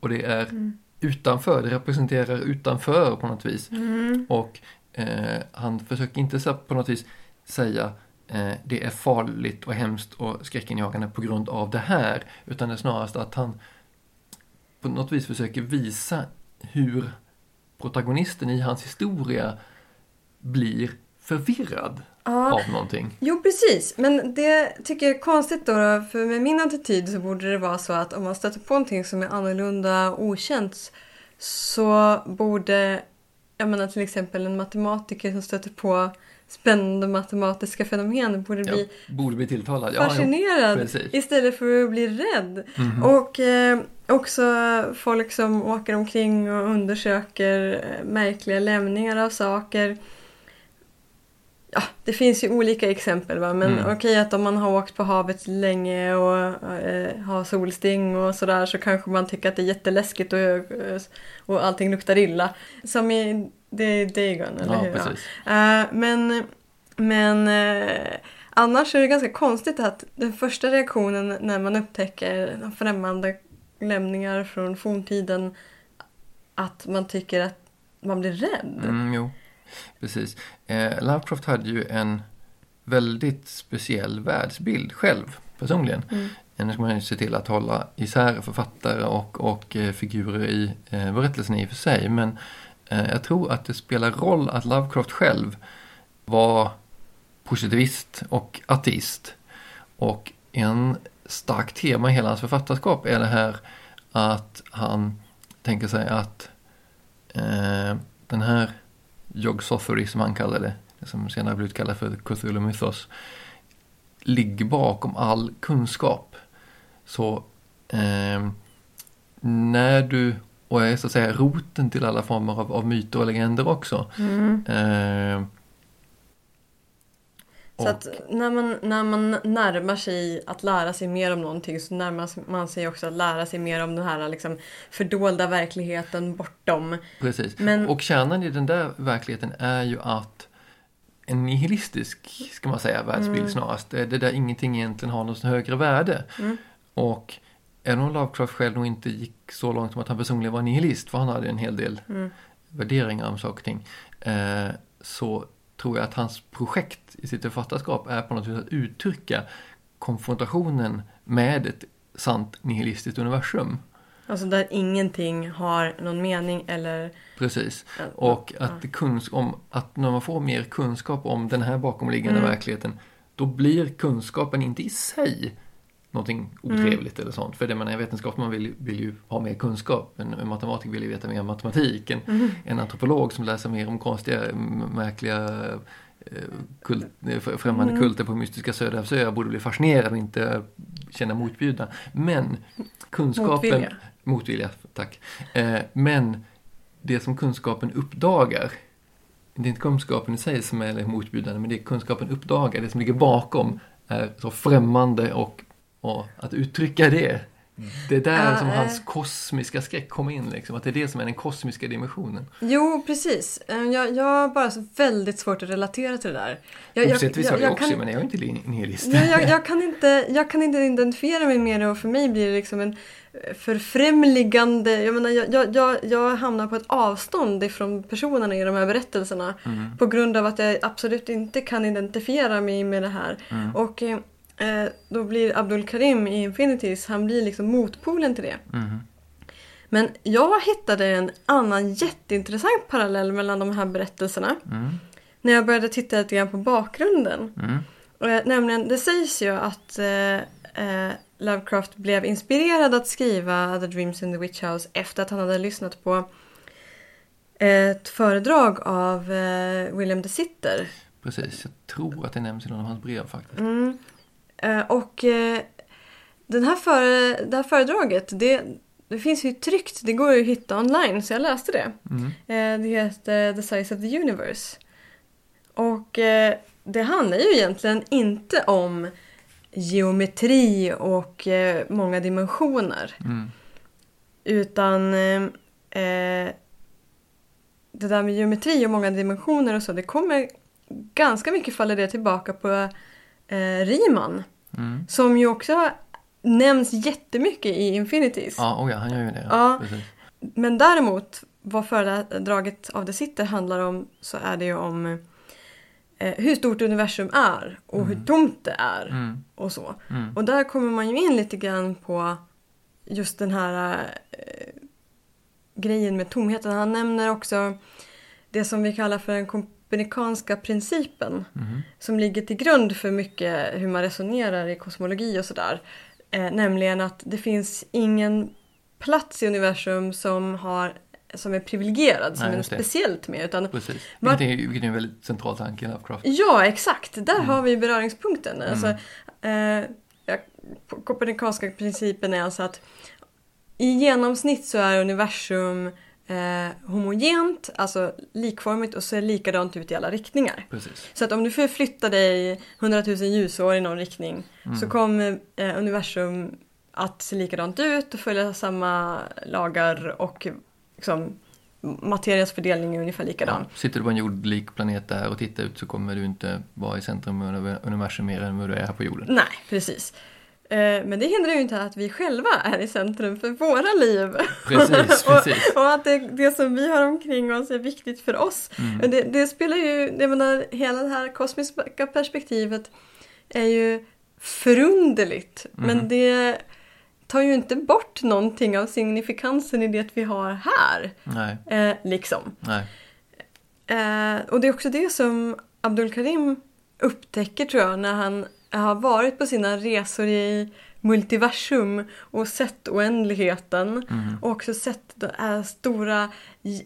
och det är utanför, det representerar utanför på något vis. Och eh, han försöker inte så på något vis säga det är farligt och hemskt och skräckinjagande på grund av det här. Utan det är snarast att han på något vis försöker visa hur protagonisten i hans historia blir förvirrad Ja. av någonting. Jo, precis. Men det tycker jag är konstigt då, då. För med min attityd så borde det vara så att om man stöter på någonting som är annorlunda och okänt så borde, jag menar till exempel en matematiker som stöter på spännande matematiska fenomen borde bli Ja, borde bli tilltalad. Ja, fascinerad precis. istället för att bli rädd. Mhm. Och eh, också folk som åker omkring och undersöker eh, märkliga lämningar av saker. Ja, det finns ju olika exempel va, men Mm. okej att om man har åkt på havet länge och eh, har solsting och sådär så kanske man tycker att det är jätteläskigt och, eh, och allting luktar illa. Som i det är Dagon, eller Ja, hur? precis. Eh, men men eh, annars är det ganska konstigt att den första reaktionen när man upptäcker främmande lämningar från forntiden att man tycker att man blir rädd. Mm, jo, precis. Eh, Lovecraft hade ju en väldigt speciell världsbild själv, personligen. Mm. Nu ska man ju se till att hålla isär författare och, och eh, figurer i eh, berättelsen i och för sig. Men Eh, jag tror att det spelar roll att Lovecraft själv var positivist och ateist. Och en stark tema i hela hans författarskap är det här att han tänker sig att eh, den här Yog-Sothory som han kallade det, det som senare blev kallat för Cthulhu Mythos, ligger bakom all kunskap. Så eh, när du, och är så att säga roten till alla former av, av myter och legender också. Mm. Eh, Så att när man, när man närmar sig att lära sig mer om någonting så närmar man sig också att lära sig mer om den här liksom fördolda verkligheten bortom. Precis. Men- Och kärnan i den där verkligheten är ju att en nihilistisk, ska man säga, världsbild Mm. snarast. Det, där ingenting egentligen har något högre värde. Mm. Och även om Lovecraft själv nog inte gick så långt som att han personligen var nihilist, för han hade en hel del Mm. värderingar om saker och ting. Eh, så tror jag att hans projekt i sitt författarskap är på något sätt att uttrycka konfrontationen med ett sant nihilistiskt universum. Alltså där ingenting har någon mening eller... Precis. Och ja. att, kunsk om, att när man får mer kunskap om den här bakomliggande Mm. verkligheten, då blir kunskapen inte i sig någonting otrevligt Mm. eller sånt. För det man är vetenskap, man vill, vill ju ha mer kunskap. En, en matematiker vill ju veta mer om matematik. En, Mm. en antropolog som läser mer om konstiga, märkliga eh, kult, eh, fr- främmande Mm. kulter på mystiska Söderhavsöar borde bli fascinerad och inte känna motbjudna. Men kunskapen... Motvilja. Motvilja, tack. Eh, men det som kunskapen uppdagar, det är inte kunskapen i sig som är motbjudande, men det är kunskapen uppdagar, det som ligger bakom är så främmande och, och att uttrycka det, det är där Ja, som eh. hans kosmiska skräck kommer in, liksom, att det är det som är den kosmiska dimensionen. Jo, precis. Eh, Jag, jag har bara väldigt svårt att relatera till det där. Jag, vis har jag, jag också, kan- men jag är inte li- nihilist. Ja, jag, jag, kan inte, jag kan inte identifiera mig med det och för mig blir det liksom en eh, förfrämligande... Jag, menar, jag, jag, jag, jag hamnar på ett avstånd ifrån personerna i de här berättelserna Mm. på grund av att jag absolut inte kan identifiera mig med det här. Mm. Och eh, eh, då blir Abdul Karim i Infinities, han blir liksom motpolen till det. Mhm. Men jag hittade en annan jätteintressant parallell mellan de här berättelserna. Mm. När jag började titta lite grann på bakgrunden. Mm. Eh, nämligen, det sägs ju att eh, eh, Lovecraft blev inspirerad att skriva The Dreams in the Witch House efter att han hade lyssnat på ett föredrag av eh, William de Sitter. Precis, jag tror att det nämns i någon av hans brev faktiskt. Mm. Eh, och eh, den här före, det här föredraget, det, det finns ju tryckt, det går ju att hitta online, så jag läste det. Mm. Eh, det heter The Size of the Universe. Och det handlar ju egentligen inte om geometri och många dimensioner. Mm. Utan eh, det där med geometri och många dimensioner och så, det kommer ganska mycket faller det tillbaka på eh, Riemann. Mm. Som ju också nämns jättemycket i Infinities. Ja, oh ja, han gör ju det. Ja. Precis. Men däremot, vad föredraget av det sitter handlar om så är det ju om eh, hur stort universum är och hur tomt det är Mm. och så. Mm. Och där kommer man ju in lite grann på just den här eh, grejen med tomheten. Han nämner också det som vi kallar för den kopernikanska principen Mhm. som ligger till grund för mycket hur man resonerar i kosmologi och sådär. Eh, nämligen att det finns ingen plats i universum som, har, som är privilegierad, som Nej, är speciellt med. Utan, Precis. Var- Vilket är, en väldigt central tanke i Lovecraft. ja, exakt. Där Mm. har vi beröringspunkten. Alltså, eh, ja, kopernikanska principen är alltså att i genomsnitt så är universum eh, homogent, alltså likformigt och ser likadant ut i alla riktningar. Precis. Så att om du förflyttar dig 100 000 ljusår i någon riktning så kommer eh, universum att se likadant ut och följa samma lagar och liksom, materiens fördelning är ungefär likadan. Ja, sitter du på en jordlik planet där och tittar ut så kommer du inte vara i centrum av universum mer än vad du är här på jorden. Nej, precis. Eh, Men det hindrar ju inte att vi själva är i centrum för våra liv. Precis, *laughs* precis. och, och att det, det som vi har omkring oss är viktigt för oss. Mm. Det, det spelar ju, jag menar, hela det här kosmiska perspektivet är ju förunderligt. Mm. Men det tar ju inte bort någonting av signifikansen i det vi har här. Nej, Eh, liksom. nej. Eh, och det är också det som Abdul Karim upptäcker tror jag när han har varit på sina resor i multiversum och sett oändligheten och också sett det här stora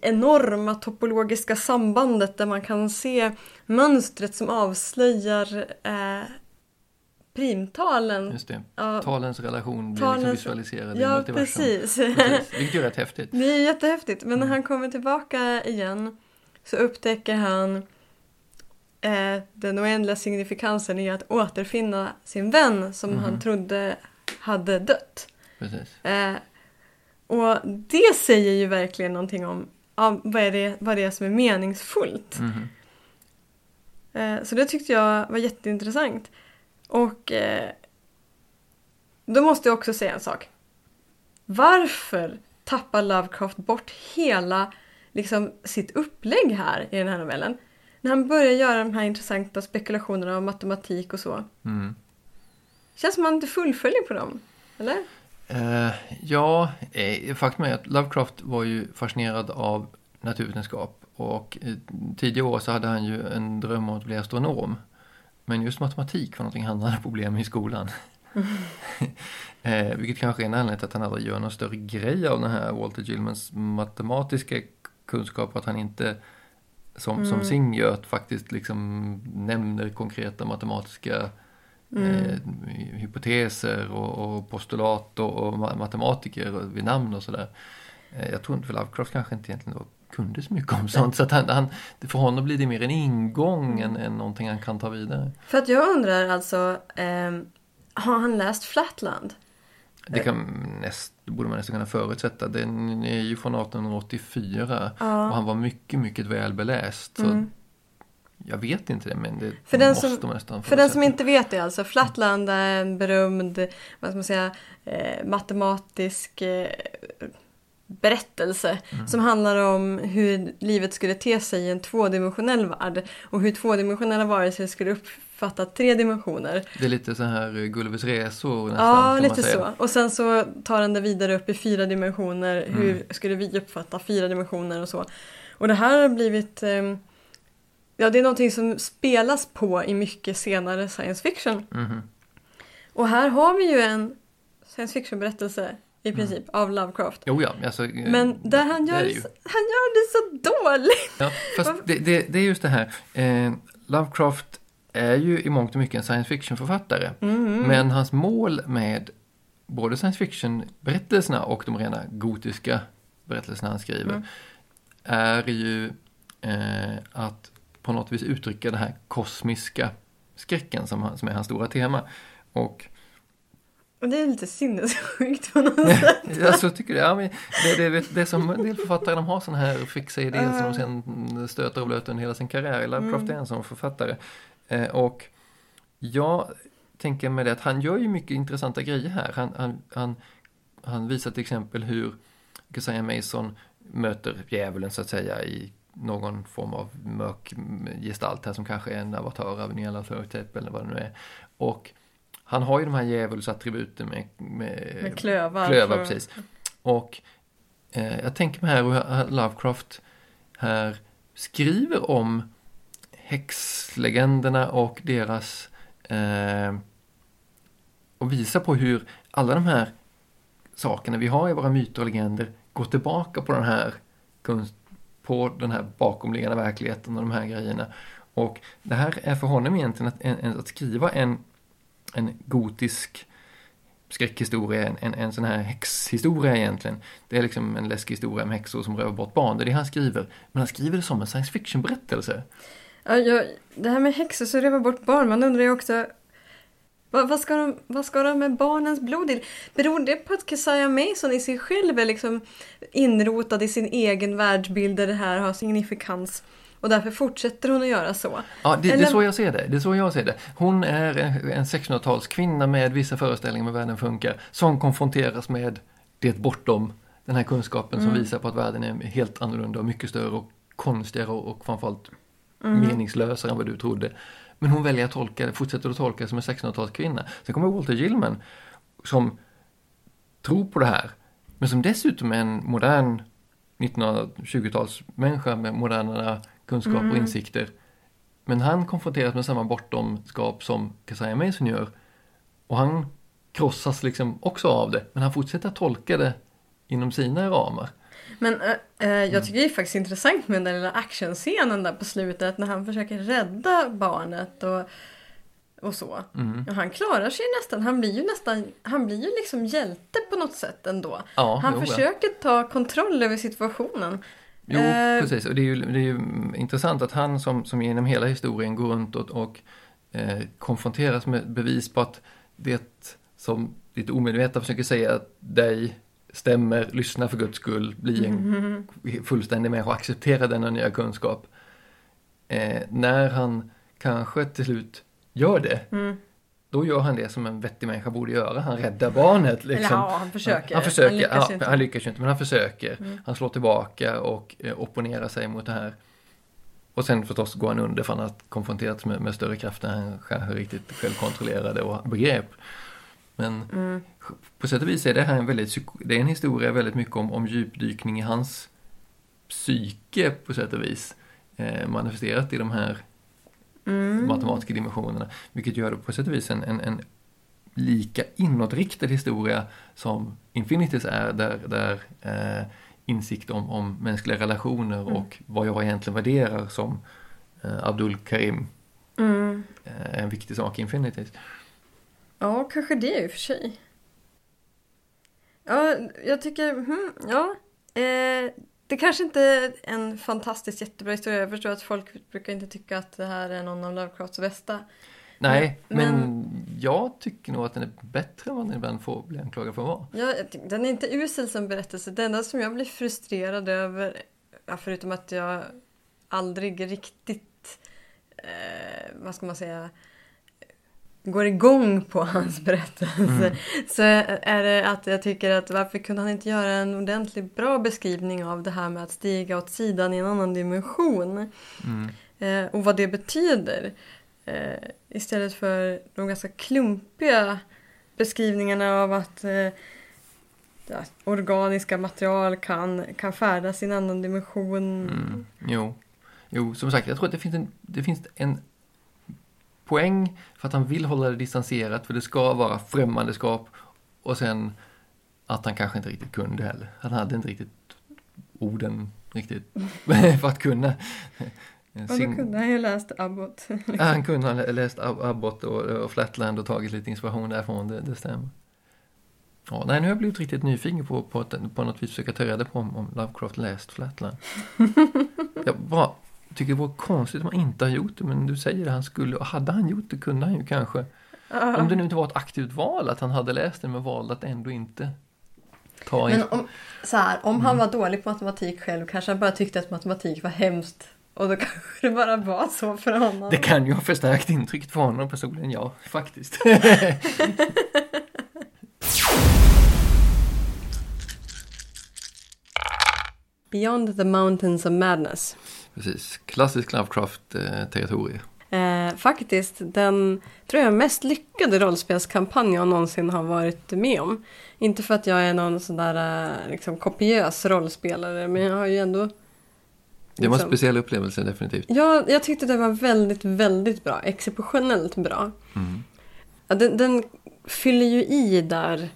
enorma topologiska sambandet där man kan se mönstret som avslöjar eh, primtalen. Just det. Ja, Talens relation blir talens- liksom visualiserad i Ja, multiversum. precis. precis. Vilket är rätt häftigt. Det är jättehäftigt. Men när han kommer tillbaka igen så upptäcker han eh, den oändliga signifikansen i att återfinna sin vän som han trodde hade dött. Eh, och det säger ju verkligen någonting om ja, vad, är det, vad det är som är meningsfullt. Mhm. Eh, så det tyckte jag var jätteintressant. Och eh, då måste jag också säga en sak. Varför tappar Lovecraft bort hela liksom, sitt upplägg här i den här novellen? När han börjar göra de här intressanta spekulationerna om matematik och så. Mm. Känns som att han inte fullföljer på dem. Eller? Eh, ja, eh, faktum är att Lovecraft var ju fascinerad av naturvetenskap och i tidiga år så hade han ju en dröm om att bli astronom. Men just matematik var någonting han hade problem med i skolan. *laughs* eh, vilket kanske är en anledning till att han aldrig gör någon större grej av den här Walter Gilmans matematiska kunskap. Att han inte som, som Singh gör att faktiskt liksom nämner konkreta matematiska eh, hypoteser och, och postulat och, och ma- matematiker vid namn och sådär. Eh, jag tror inte för Lovecraft kanske inte egentligen då kunde så mycket om sånt. Så att han, han, för honom blir det mer en ingång än, än någonting han kan ta vidare. För att jag undrar alltså, ehm, har han läst Flatland? Det kan näst, borde man nästan kunna förutsätta. Den är ju från 1884 och han var mycket, mycket väl beläst. Så Jag vet inte det, men det Mm. För den måste som- man nästan För den som inte vet det alltså, Flatland är en berömd, vad ska man säga, eh, matematisk eh, berättelse som handlar om hur livet skulle te sig i en tvådimensionell värld och hur tvådimensionella varelser skulle uppfatta tre dimensioner. Det är lite så här eh, Gulliver's resor nästan, Ja, lite så. Och sen så tar den det vidare upp i fyra dimensioner. Hur skulle vi uppfatta fyra dimensioner och så. Och det här har blivit... ehm, ja, det är någonting som spelas på i mycket senare science fiction. Mhm. Och här har vi ju en science fiction-berättelse i princip av Lovecraft. Jo, ja, alltså, eh, Men där han det gör, det ju. så, han gör det så dåligt! Ja, fast det, det, det är just det här. Eh, Lovecraft är ju i mångt och mycket en science fiction-författare. Mm. Men hans mål med både science fiction-berättelserna och de rena gotiska berättelserna han skriver Mm. är ju eh, att på något vis uttrycka den här kosmiska skräcken som, som är hans stora tema. Och Och det är lite sinnessjukt på något sätt. jag så tycker det, ja, men det, det, det är som en del författare, de har sådana här fixa idéer som de sen stöter och blöter under hela sin karriär. Lovecraft är en sån författare. Eh, och jag tänka med det att han gör ju mycket intressanta grejer här. Han, han, han, han visar till exempel hur Josiah Mason möter djävulen så att säga i någon form av mörk gestalt här som kanske är en avatar av Nela Thurtep eller vad det nu är. Och han har ju de här djävulsattributen med, med, Med klövar. klövar precis. Och eh, jag tänker mig här hur Lovecraft här skriver om häxlegenderna och deras eh, och visar på hur alla de här sakerna vi har i våra myter och legender går tillbaka på den här kunst, på den här bakomliggande verkligheten och de här grejerna. Och det här är för honom egentligen att, en, att skriva en, en gotisk skräckhistoria, en, en, en sån här häxhistoria egentligen. Det är liksom en läskig historia med häxor som rövar bort barn. Det är det han skriver. Men han skriver det som en science fiction-berättelse. Ja, jag, det här med häxor som rövar bort barn, man undrar ju också vad, vad, ska de, vad ska de med barnens blod till? Beror det på att Keziah Mason i sig själv är liksom inrotad i sin egen världsbild där det här har signifikans? Och därför fortsätter hon att göra så. Ja, det, det Eller- är så jag ser det. Det är så jag ser det. Hon är en en 1600-talskvinna med vissa föreställningar med världen funkar. Som konfronteras med det bortom den här kunskapen som visar på att världen är helt annorlunda och mycket större och konstigare och, framförallt meningslösare än vad du trodde. Men hon väljer att tolka det, fortsätter att tolka det som en 1600-talskvinna. Sen kommer Walter Gilman som tror på det här. Men som dessutom är en modern 1920-talsmänniska med moderna kunskaper och insikter. Men han konfronteras med samma bortomskap som Keziah Mason gör. Och han krossas liksom också av det. Men han fortsätter att tolka det inom sina ramar. Men äh, äh, Mm. jag tycker det är faktiskt intressant med den där lilla actionscenen där på slutet när han försöker rädda barnet och, och så. Mm. Och han klarar sig nästan, han blir ju nästan, han blir ju liksom hjälte på något sätt ändå. Ja, han jo, ja. försöker ta kontroll över situationen. Jo, Eh, precis. Och det är ju, det är ju intressant att han som, som genom hela historien går runt och, och eh, konfronteras med bevis på att det som lite omedvetet försöker säga att dig stämmer, lyssna för guds skull, bli en *laughs* fullständig människa och acceptera denna nya kunskap. Eh, när han kanske till slut gör det, Mm. Då gör han det som en vettig människa borde göra. Han räddar barnet. Liksom. Eller ja, han försöker. Han försöker, Han lyckas ja, inte. han lyckas ju inte, men han försöker. Han slår tillbaka och eh, opponerar sig mot det här. Och sen förstås går han under för han har konfronterats med, med större krafter han kanske riktigt själv kontrollerade och begrep. Men Mm. på sätt och vis är det här en väldigt, det är en historia väldigt mycket om, om djupdykning i hans psyke på sätt och vis. Eh, manifesterat i de här Mm. matematiska dimensionerna. Vilket gör det på sätt och vis en, en, en lika inåtriktad historia som Infinities är, där, där eh, insikt om, om mänskliga relationer Mm. och vad jag egentligen värderar som eh, Abdul Karim Mm. eh, är en viktig sak i Infinities. Ja, kanske det i och för sig. Ja, jag tycker, hmm, ja. Eh, det kanske inte är en fantastiskt jättebra historia. Jag förstår att folk brukar inte tycka att det här är någon av Lovecrafts bästa. Nej, men, Men- jag tycker nog att den är bättre än vad den ibland får bli anklagad för att vara. Ja, den är inte usel som berättelse. Det enda som jag blir frustrerad över, ja, förutom att jag aldrig riktigt, eh, vad ska man säga, går igång på hans berättelse. Så är det att jag tycker att varför kunde han inte göra en ordentligt bra beskrivning av det här med att stiga åt sidan i en annan dimension. Mm. Eh, och vad det betyder. Eh, istället för de ganska klumpiga beskrivningarna av att eh, ja, organiska material kan, kan färdas i en annan dimension. Mm. Jo. jo, som sagt, jag tror att det finns en, det finns en poäng för att han vill hålla det distanserat, för det ska vara främmandeskap och sen att han kanske inte riktigt kunde heller. Han hade inte riktigt orden riktigt *laughs* för att kunna. Och då sin- kunde han ju läst Abbott. *laughs* Ja, han kunde ha läst Ab- Abbott och, och Flatland och tagit lite inspiration därifrån, det, det stämmer. Ja, nej, nu har jag blivit riktigt nyfiken på, på att på något vis försöka ta reda på om, om Lovecraft läst Flatland. *laughs* jag bara tycker det vore konstigt om han inte har gjort det, men du säger det, han skulle, och hade han gjort det kunde han ju kanske. Om det nu inte var ett aktivt val att han hade läst den men valde att ändå inte ta in. Men om, så här, om han var dålig på matematik själv kanske han bara tyckte att matematik var hemskt Och då *laughs* kanske det bara var så för honom. Det kan ju ha förstärkt intrycket för honom personligen, ja, faktiskt. *laughs* Beyond the Mountains of Madness. Precis, klassisk Lovecraft-territorie. Eh, faktiskt den, tror jag, mest lyckade rollspelskampanj jag någonsin har varit med om. Inte för att jag är någon sån där eh, liksom, kopiös rollspelare, men jag har ju ändå... Det var en liksom- speciell upplevelse definitivt. Ja, jag tyckte det var väldigt, väldigt bra. Exceptionellt bra. Mm. Ja, den, den fyller ju i där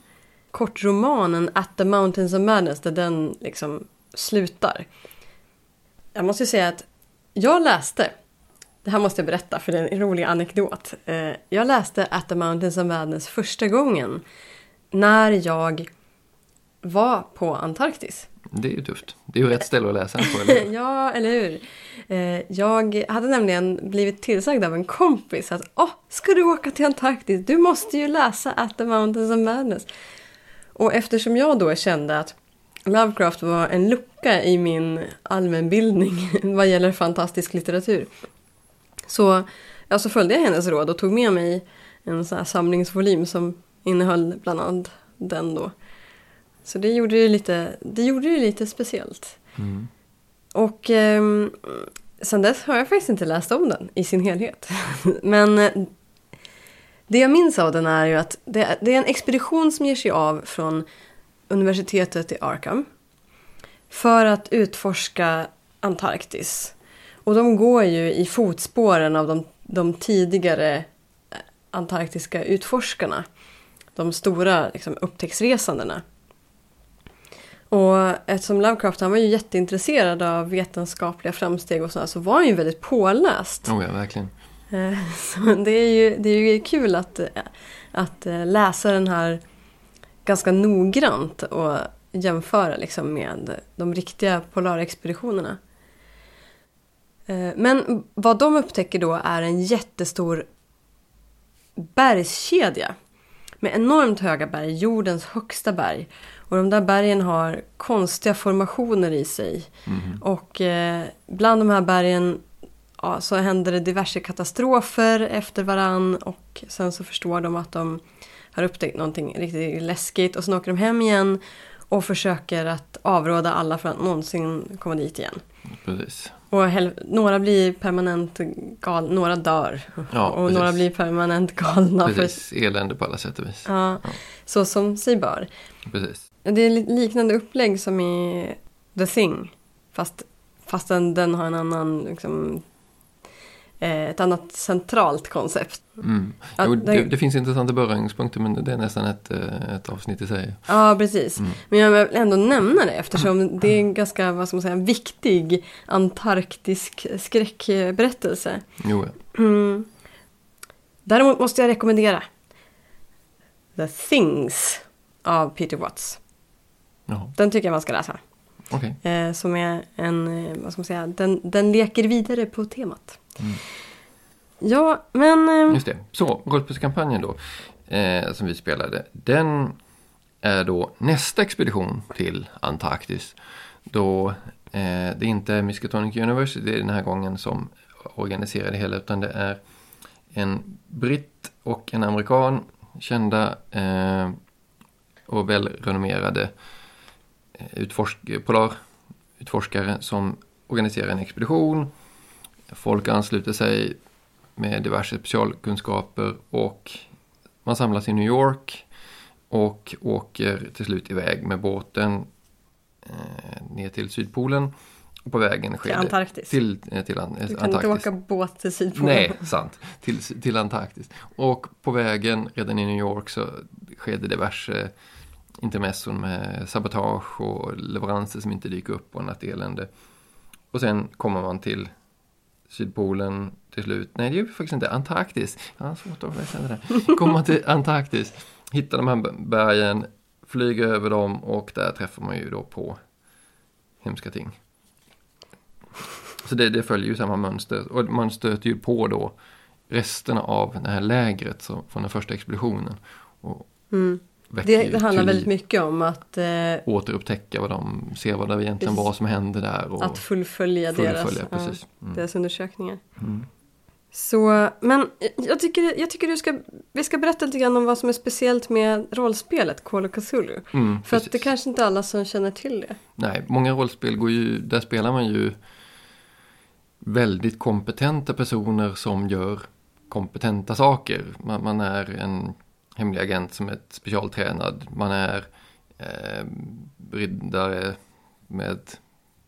kortromanen At the Mountains of Madness, där den liksom slutar. Jag måste säga att jag läste, det här måste jag berätta för det är en rolig anekdot. Eh, Jag läste At the Mountains of Madness första gången när jag var på Antarktis. Det är ju tufft. Det är ju rätt ställe att läsa på, eller hur? *laughs* Ja, eller hur? Eh, Jag hade nämligen blivit tillsagd av en kompis att Åh, ska du åka till Antarktis? Du måste ju läsa At the Mountains of Madness. Och eftersom jag då kände att Lovecraft var en lucka i min allmänbildning *laughs* vad gäller fantastisk litteratur. Så, ja, så följde jag hennes råd och tog med mig en sån här samlingsvolym som innehöll bland annat den då. Så det gjorde det lite, det gjorde det lite speciellt. Mm. Och ehm, sen dess har jag faktiskt inte läst om den i sin helhet. *laughs* Men eh, det jag minns av den är ju att det, det är en expedition som ger sig av från universitetet i Arkham. För att utforska Antarktis. Och de går ju i fotspåren av de, de tidigare eh, antarktiska utforskarna. De stora liksom, upptäcktsresandena. Och eftersom Lovecraft han var ju jätteintresserad av vetenskapliga framsteg och sådär så var han ju väldigt påläst. Oh ja, verkligen. Eh, *laughs* Så det är ju, det är ju kul att, eh, att läsa den här ganska noggrant och jämföra liksom med de riktiga polarexpeditionerna. Eh, Men vad de upptäcker då är en jättestor bergskedja med enormt höga berg, jordens högsta berg. Och de där bergen har konstiga formationer i sig. Och eh, bland de här bergen ja, så händer det diverse katastrofer efter varann och sen så förstår de att de har upptäckt någonting riktigt läskigt och sen åker de hem igen och försöker att avråda alla från att någonsin komma dit igen. Precis. Och några blir permanent galna, några dör. Ja, och precis. några blir permanent galna. För, Precis, elände på alla sätt och vis. ja, så som sig bör. Precis. Det är li- liknande upplägg som i The Thing. Fast, fast den, har en annan, liksom, ett annat centralt koncept. Mm. Jo, det- det, finns intressanta beröringspunkter men det är nästan ett, eh, ett avsnitt i sig. Ja, precis. Mm. Men jag vill ändå nämna det eftersom det är en ganska, vad ska man säga, viktig antarktisk skräckberättelse. Jo, ja. Mm. Däremot måste jag rekommendera The Things av Peter Watts. Jaha, Den tycker jag man ska läsa. okej. Eh, som är en, eh, vad ska man säga, den, den leker vidare på temat. Mm. Ja, men... Eh, Just det. Så, rollspelskampanjen då, eh, som vi spelade, den är då nästa expedition till Antarktis. Då eh, det inte är Miskatonic University den här gången som organiserar det hela, utan det är en britt och en amerikan, kända eh, och välrenommerade eh, utforsk- polarutforskare som organiserar en expedition. Folk ansluter sig med diverse specialkunskaper och man samlas i New York och åker till slut iväg med båten eh, ner till Sydpolen. Och på vägen sker Till Antarktis. Till, eh, till an, du kan Antarktis. inte åka båt till Sydpolen. Nej, *laughs* sant. Till, till Antarktis. Och på vägen, redan i New York, så sker det diverse intermesson med sabotage och leveranser som inte dyker upp och annat elände. Och sen kommer man till Sydpolen till slut. Nej, det är vi faktiskt inte Antarktis. Jag har svårt att läsa det där. Kommer man till Antarktis, hittar de här bergen, flyger över dem och där träffar man ju då på hemska ting. Så det, det följer ju samma mönster. Och man stöter ju på då resterna av det här lägret så, från den första expeditionen. Och, Mm väcker Det, handlar väldigt liv. mycket om att, eh, återupptäcka vad de ser vad det egentligen var som hände där. Och att fullfölja, deras, fullfölja, ja, precis. Mm. deras undersökningar. Så, men jag tycker, jag tycker du ska, vi ska berätta lite grann om vad som är speciellt med rollspelet Call of Cthulhu. Mm, För att det kanske inte alla som känner till det. Nej, många rollspel går ju, där spelar man ju väldigt kompetenta personer som gör kompetenta saker. Man, man är en hemlig agent som är specialtränad. Man är eh, riddare med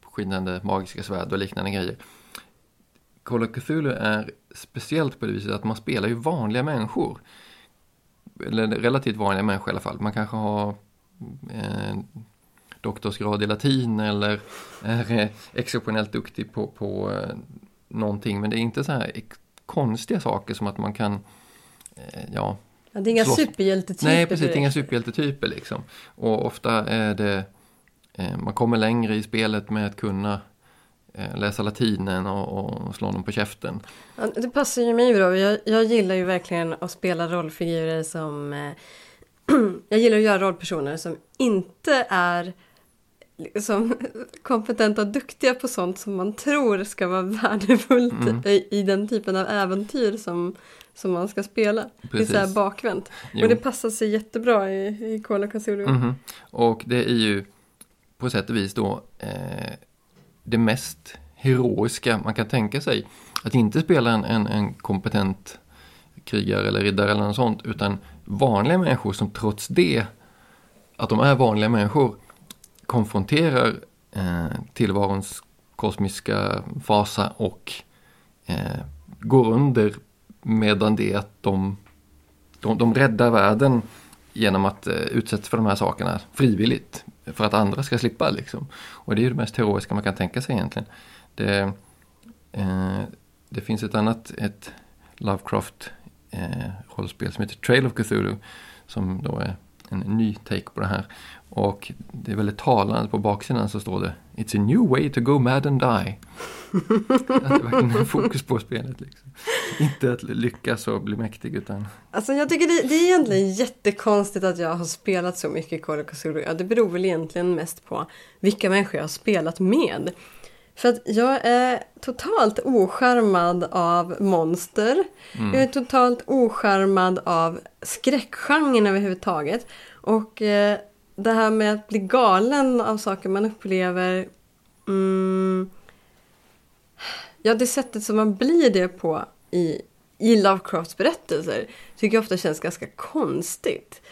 skinande magiska svärd och liknande grejer. Call of Cthulhu är speciellt på det viset att man spelar ju vanliga människor. Eller relativt vanliga människor i alla fall. Man kanske har eh, doktorsgrad i latin eller är eh, exceptionellt duktig på, på eh, någonting. Men det är inte så här konstiga saker som att man kan, eh, ja, Ja, det är inga Slåss. superhjältetyper. nej precis, direkt. inga superhjältetyper liksom. Och ofta är det, eh, man kommer längre i spelet med att kunna eh, läsa latinen och, och slå någon på käften. Ja, det passar ju mig bra. Jag, jag gillar ju verkligen att spela rollfigurer som... Eh, *clears throat* jag gillar att göra rollpersoner som inte är liksom, *laughs* kompetenta och duktiga på sånt som man tror ska vara *laughs* värdefullt Mm. i, i den typen av äventyr som, som man ska spela. Det är Precis. så här bakvänt. Jo. Och det passar sig jättebra i, i Call of Cthulhu. Mhm. Och det är ju på sätt och vis då eh, det mest heroiska man kan tänka sig. Att inte spela en, en, en kompetent krigare eller riddare eller något sånt utan vanliga människor som trots det att de är vanliga människor konfronterar eh, tillvarons kosmiska fasa och eh, går under medan det att de, de, de räddar världen genom att eh, utsättas för de här sakerna frivilligt. För att andra ska slippa liksom. Och det är ju det mest heroiska man kan tänka sig egentligen. Det, eh, det finns ett annat, ett Lovecraft eh, rollspel som heter Trail of Cthulhu. Som då är en ny take på det här. Och det är väldigt talande, på baksidan så står det It's a new way to go mad and die. *laughs* att det verkligen är fokus på spelet. Liksom. Inte att lyckas och bli mäktig utan Alltså jag tycker det, det är egentligen jättekonstigt att jag har spelat så mycket Call of Cthulhu. Ja, det beror väl egentligen mest på vilka människor jag har spelat med. För att jag är totalt oskärmad av monster. Jag är totalt oskärmad av skräckgenren överhuvudtaget. Och eh, det här med att bli galen av saker man upplever. Mm, ja, det sättet som man blir det på i, i Lovecrafts berättelser tycker jag ofta känns ganska konstigt.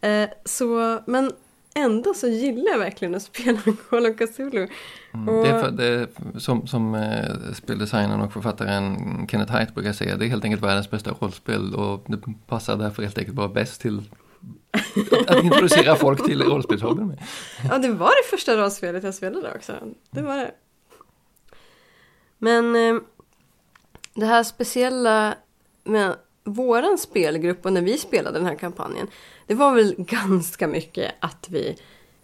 Eh, så, men ändå så gillar jag verkligen att spela *laughs* Call of Cthulhu. Mm, Det är för, det är som, som eh, speldesignern och författaren Kenneth Haidt brukar säga, det är helt enkelt världens bästa rollspel och det passar därför helt enkelt bara bäst till att, *laughs* att introducera folk till rollspelshobbyn med. Ja, det var det första rollspelet jag spelade också. Det var det. Men eh, det här speciella med våran spelgrupp och när vi spelade den här kampanjen. Det var väl *laughs* ganska mycket att vi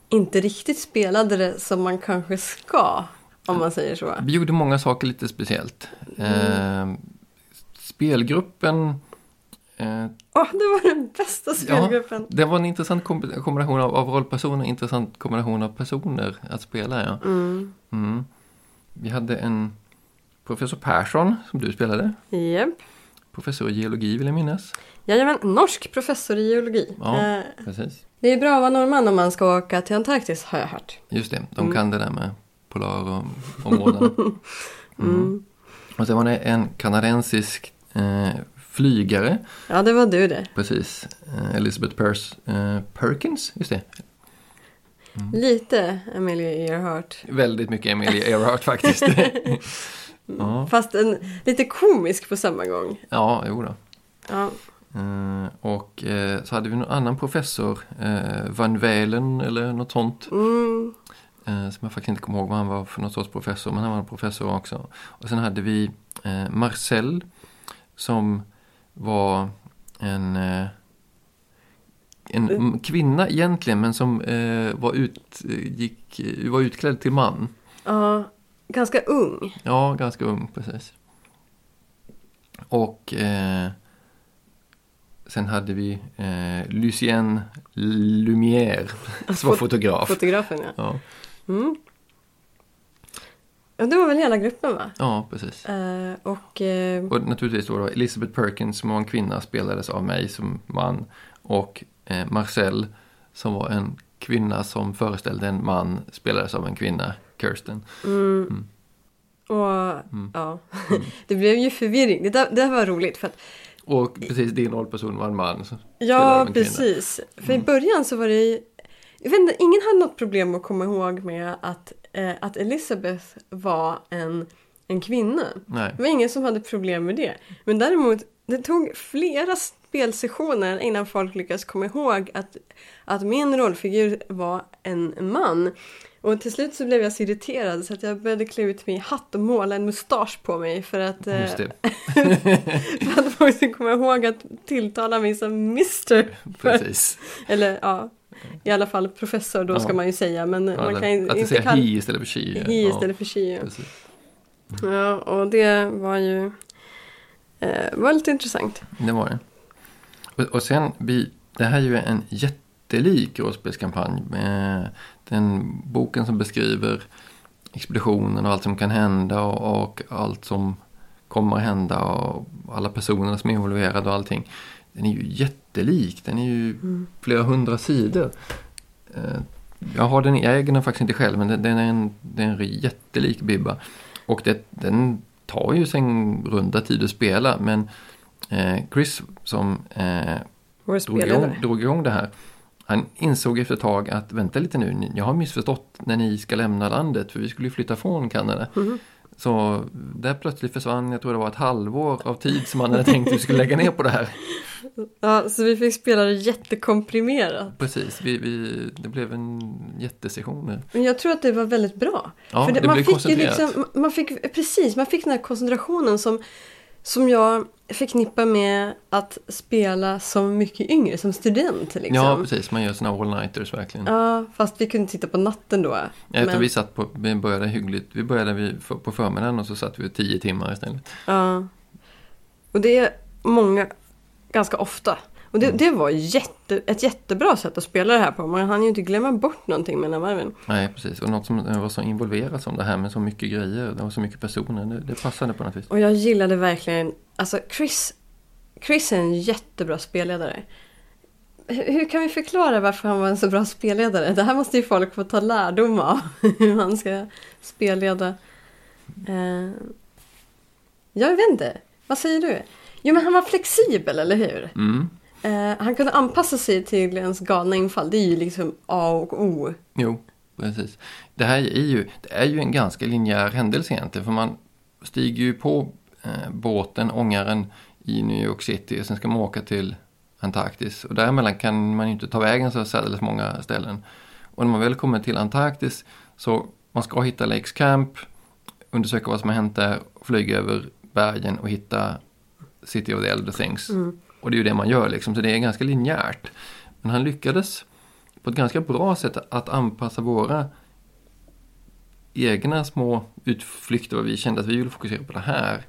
inte riktigt spelade det som man kanske ska. Om man säger så. Vi gjorde många saker lite speciellt. Eh, spelgruppen eh, Åh, det var den bästa spelgruppen. det var en intressant kombi- kombination av, av rollpersoner, intressant kombination av personer att spela. Ja. Mm. Vi hade en professor Persson som du spelade. Japp. Professor i geologi vill jag minnas. Jajamän, norsk professor i geologi. Ja, Eh, precis. det är bra att vara norrman om man ska åka till Antarktis har jag hört. Just det, de kan det där med polarområdena. *laughs* Mm. Och sen var det en kanadensisk eh, flygare, Ja, det var du det. precis. Eh, Elizabeth Pers, eh, Perkins, just det. Lite Emilia Earhart. Väldigt mycket Emilia Earhart faktiskt. *laughs* ja, Fast en, lite komisk på samma gång. ja, jo då. Ja, Eh, och eh, så hade vi någon annan professor, eh, Van Welen eller något sånt. mm, som jag faktiskt inte kommer ihåg vad han var för något sorts professor, men han var en professor också. Och sen hade vi Marcel som var en, eh, en m- kvinna egentligen, men som eh, var, ut, gick, var utklädd till man. ja, ganska ung. Ja, ganska ung, precis. Och eh, sen hade vi eh, Lucien Lumière som var fotograf. Fotografen ja. Ja, ja. Det var väl hela gruppen va? ja precis. Eh, och eh, Och naturligtvis då, då Elizabeth Perkins som var en kvinna spelades av mig som man. Och eh, Marcel som var en kvinna som föreställde en man spelades av en kvinna, Kirsten. Och ja, *laughs* det blev ju förvirring. Det, där, det där var roligt för att Och precis din rollperson var en man. som Ja, en precis. För i början så var det ju... Jag vet inte, ingen hade något problem att komma ihåg med att, eh, att Elizabeth var en, en kvinna. Nej, Det var ingen som hade problem med det. Men däremot, det tog flera spelsessioner innan folk lyckades komma ihåg att, att min rollfigur var en man. Och till slut så blev jag så irriterad så att jag började klä ut mig i hatt och måla en mustasch på mig för att, eh, just det. *laughs* för att folk skulle komma ihåg att tilltala mig som Mr. Precis. Eller ja, i alla fall professor då Ja. ska man ju säga. Men Ja, man kan att inte säger kalla he istället för she. he ja, istället för she. Ja. och det var ju eh, var lite intressant. Det var det. Och, och sen, vi, det här är ju en jättelik rollspelskampanj. Med den boken som beskriver expeditionen och allt som kan hända och, och allt som kommer att hända och alla personer som är involverade och allting. Den är ju jättelik. Den är ju flera hundra sidor. Eh, Jag, har den, jag äger den faktiskt inte själv men den, den är en, den är en jättelik bibba. Och det, den tar ju sin runda tid att spela men eh, Chris som eh, drog, igång, drog igång det här. Han insåg efter ett tag att vänta lite nu, jag har missförstått när ni ska lämna landet för vi skulle ju flytta från Kanada. Mhm. Så där plötsligt försvann, jag tror det var ett halvår av tid som han hade tänkt att vi skulle lägga ner på det här. Ja, så vi fick spela det jättekomprimerat. Precis, vi, vi, det blev en jättesession nu. Men jag tror att det var väldigt bra. Ja, För det man blev fick koncentrerat. liksom, man fick, precis, man fick den här koncentrationen som, som jag förknippar med att spela som mycket yngre, som student. Liksom. Ja, precis, man gör såna all-nighters verkligen. Ja, fast vi kunde titta på natten då. Tror Men- vi satt på, vi började hyggligt, vi började för, på förmiddagen och så satt vi tio timmar istället. Ja. Och det är många, ganska ofta. Och Mm. det, det var jätte, ett jättebra sätt att spela det här på. Man hann ju inte glömma bort någonting mellan varven. Nej, precis. Och något som var så involverat som det här med så mycket grejer, det var så mycket personer, det, det passade på något vis. Och jag gillade verkligen, alltså Chris, Chris är en jättebra spelledare. Hur, hur kan vi förklara varför han var en så bra spelledare? Det här måste ju folk få ta lärdom av. *laughs* Hur han ska spelleda. Eh, jag vet inte. Vad säger du? Jo men han var flexibel, eller hur? Mm. Eh, han kunde anpassa sig till ens galna infall. Det är ju liksom A och O. Jo, precis. Det här är ju, det är ju en ganska linjär händelse egentligen. För man stiger ju på eh, båten, ångaren i New York City och sen ska man åka till Antarktis. Och däremellan kan man ju inte ta vägen så särskilt många ställen. Och när man väl kommer till Antarktis så man ska hitta Lakes Camp, undersöka vad som har hänt där, flyga över bergen och hitta City of the Elder Things. Och det är ju det man gör liksom, så det är ganska linjärt. Men han lyckades på ett ganska bra sätt att anpassa våra egna små utflykter och vi kände att vi ville fokusera på det här.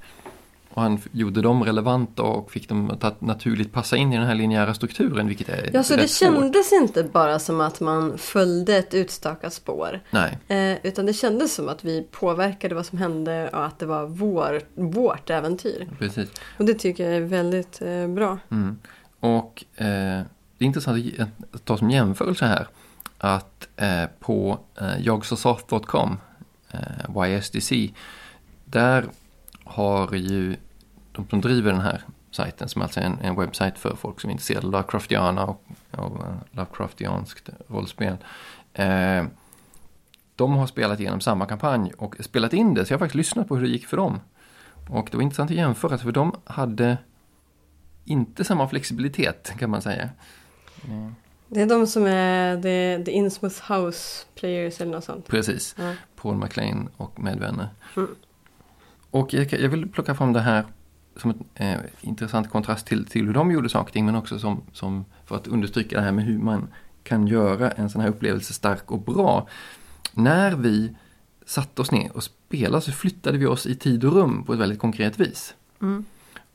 Och han gjorde dem relevanta och fick dem att naturligt passa in i den här linjära strukturen vilket är Ja, så det svårt. kändes inte bara som att man följde ett utstakat spår. Nej, Eh, utan det kändes som att vi påverkade vad som hände och att det var vår, vårt äventyr. precis. Och det tycker jag är väldigt eh, bra. Mm. Och eh, det är intressant att ta som jämförelse här att eh, på eh, jagsosoft.com, eh, YSDC, där har ju de som driver den här sajten, som alltså är en, en webbsajt för folk som är intresserade av Lovecraftiana och av eh, Lovecraftianskt rollspel. Eh, de har spelat igenom samma kampanj och spelat in det, så jag har faktiskt lyssnat på hur det gick för dem. Och det var intressant att jämföra, för de hade inte samma flexibilitet kan man säga. Det är de som är the, the Innsmouth House Players eller något sånt. Precis. Ja. Paul McLean och medvänner. Mm. Och jag, jag vill plocka fram det här som en eh, intressant kontrast till, till hur de gjorde saker och ting, men också som, som för att understryka det här med hur man kan göra en sån här upplevelse stark och bra. När vi satte oss ner och spelade så flyttade vi oss i tid och rum på ett väldigt konkret vis.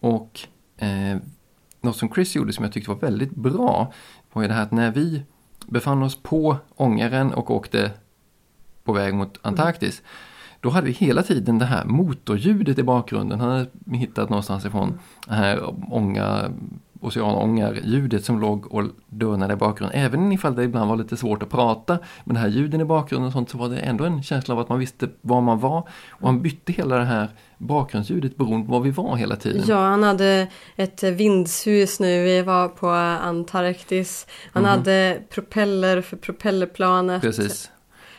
Och eh, något som Chris gjorde som jag tyckte var väldigt bra var ju det här att när vi befann oss på ångaren och åkte på väg mot Antarktis. Då hade vi hela tiden det här motorljudet i bakgrunden. Han hade hittat någonstans ifrån det här ånga, oceanångarljudet som låg och dönade i bakgrunden. Även ifall det ibland var lite svårt att prata med det här ljuden i bakgrunden och sånt så var det ändå en känsla av att man visste var man var. Och han bytte hela det här bakgrundsljudet beroende på var vi var hela tiden. Ja, han hade ett vindshus nu. Vi var på Antarktis. Han hade propeller för propellerplanet. Precis.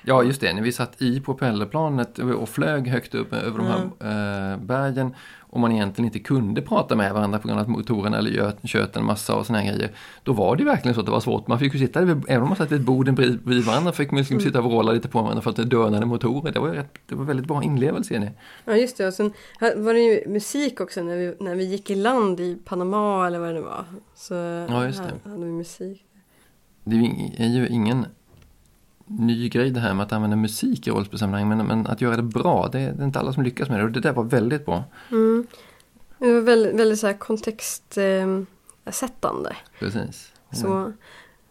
Ja, just det. När vi satt i propellerplanet och flög högt upp över de här eh, bergen och man egentligen inte kunde prata med varandra på grund av att motorerna eller gö- tjöt en massa och såna här grejer. Då var det verkligen så att det var svårt. Man fick ju sitta, även om man satt vid ett bord bredvid varandra, fick man liksom sitta och vråla lite på varandra för att det dönade motorer. Det var, rätt, det var väldigt bra inlevelse i det. Ja, just det. Och sen var det ju musik också när vi, när vi gick i land i Panama eller vad det nu var. Så Ja, just det. hade vi musik. Det är ju ingen ny grej det här med att använda musik i rollspelssammanhang, men, men att göra det bra, det, det är inte alla som lyckas med det och det där var väldigt bra. Det var väldigt, väldigt så här kontextsättande. Precis. Så,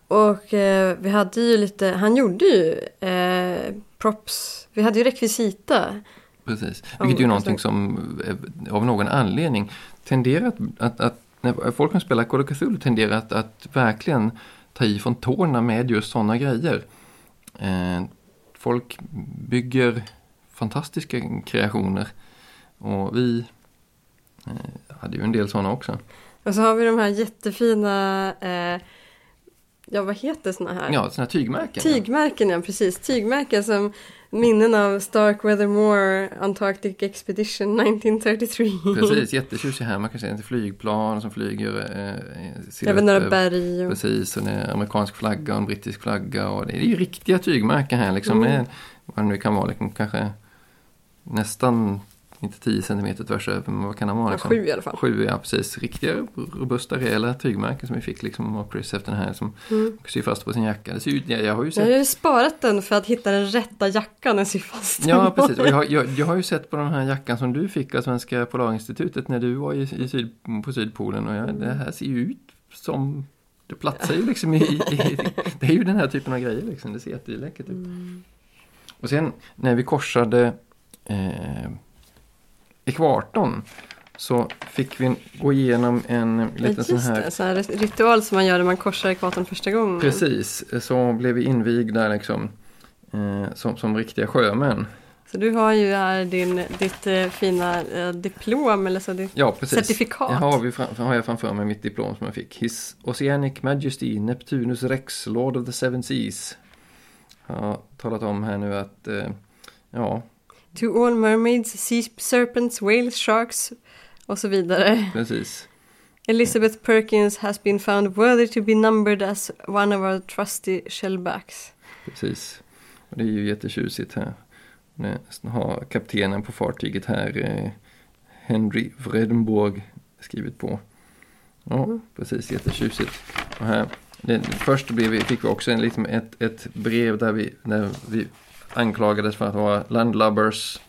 och eh, vi hade ju lite, han gjorde ju eh, props, vi hade ju rekvisita. Precis, vilket ju är någonting som eh, av någon anledning tenderar att, att, att när folk som spelar Call of Cthulhu tenderar att, att verkligen ta i från tårna med just sådana grejer. Eh, folk bygger fantastiska kreationer och vi eh, hade ju en del sådana också. Och så har vi de här jättefina, eh, ja vad heter såna här? Ja, sådana här tygmärken. Tygmärken, ja precis. Tygmärken som minnen av Starkweather Moore Antarctic Expedition 1933. Precis, *laughs* jättetjusig här. Man kan se flygplan som flyger. Eh, Även några berg. Och... Precis, och det är amerikansk flagga och en brittisk flagga. Och det är ju riktiga tygmärken här liksom. Mm. Med, vad det nu kan vara, liksom, kanske nästan, inte 10 cm tvärs över, men vad kan det vara? Ja, Liksom? sju i alla fall. Sju, ja precis. Riktiga, robusta, rejäla tygmärken som vi fick liksom av Chris efter den här. Som Mm. syr fast på sin jacka. Det ser ut, jag, jag har ju Jag sett har ju sparat den för att hitta den rätta jackan att sy fast den Ja, precis. Och jag, har- jag, jag har ju sett på den här jackan som du fick av Svenska Polarinstitutet när du var i, i syd, på Sydpolen. Och jag, det här ser ju ut som... Det platsar ju liksom i, i... Det är ju den här typen av grejer liksom. Det ser jätteläckert ut. Och sen när vi korsade eh, ekvatorn så fick vi gå igenom en Ja, liten sån här... det, så här ritual som man gör när man korsar ekvatorn första gången. Precis, så blev vi invigda liksom eh, som, som riktiga sjömän. Så du har ju här din, ditt eh, fina eh, diplom eller så. Ditt... Ja, precis. Certifikat. Jag har, vi fram, har jag framför mig mitt diplom som jag fick. His Oceanic Majesty Neptunus Rex, Lord of the Seven Seas. Jag har talat om här nu att, eh, ja, To all mermaids, sea serpents, whales, sharks och så vidare. precis. Elizabeth Perkins has been found worthy to be numbered as one of our trusty shellbacks. Precis. Och det är ju jättetjusigt här. Har kaptenen på fartyget här, eh, Henry Vredenborg, skrivit på. Ja, precis. Jättetjusigt. Och här, det, först blev vi, fick vi också en, liksom ett, ett brev där vi, där vi anklagades för att vara landlubbers.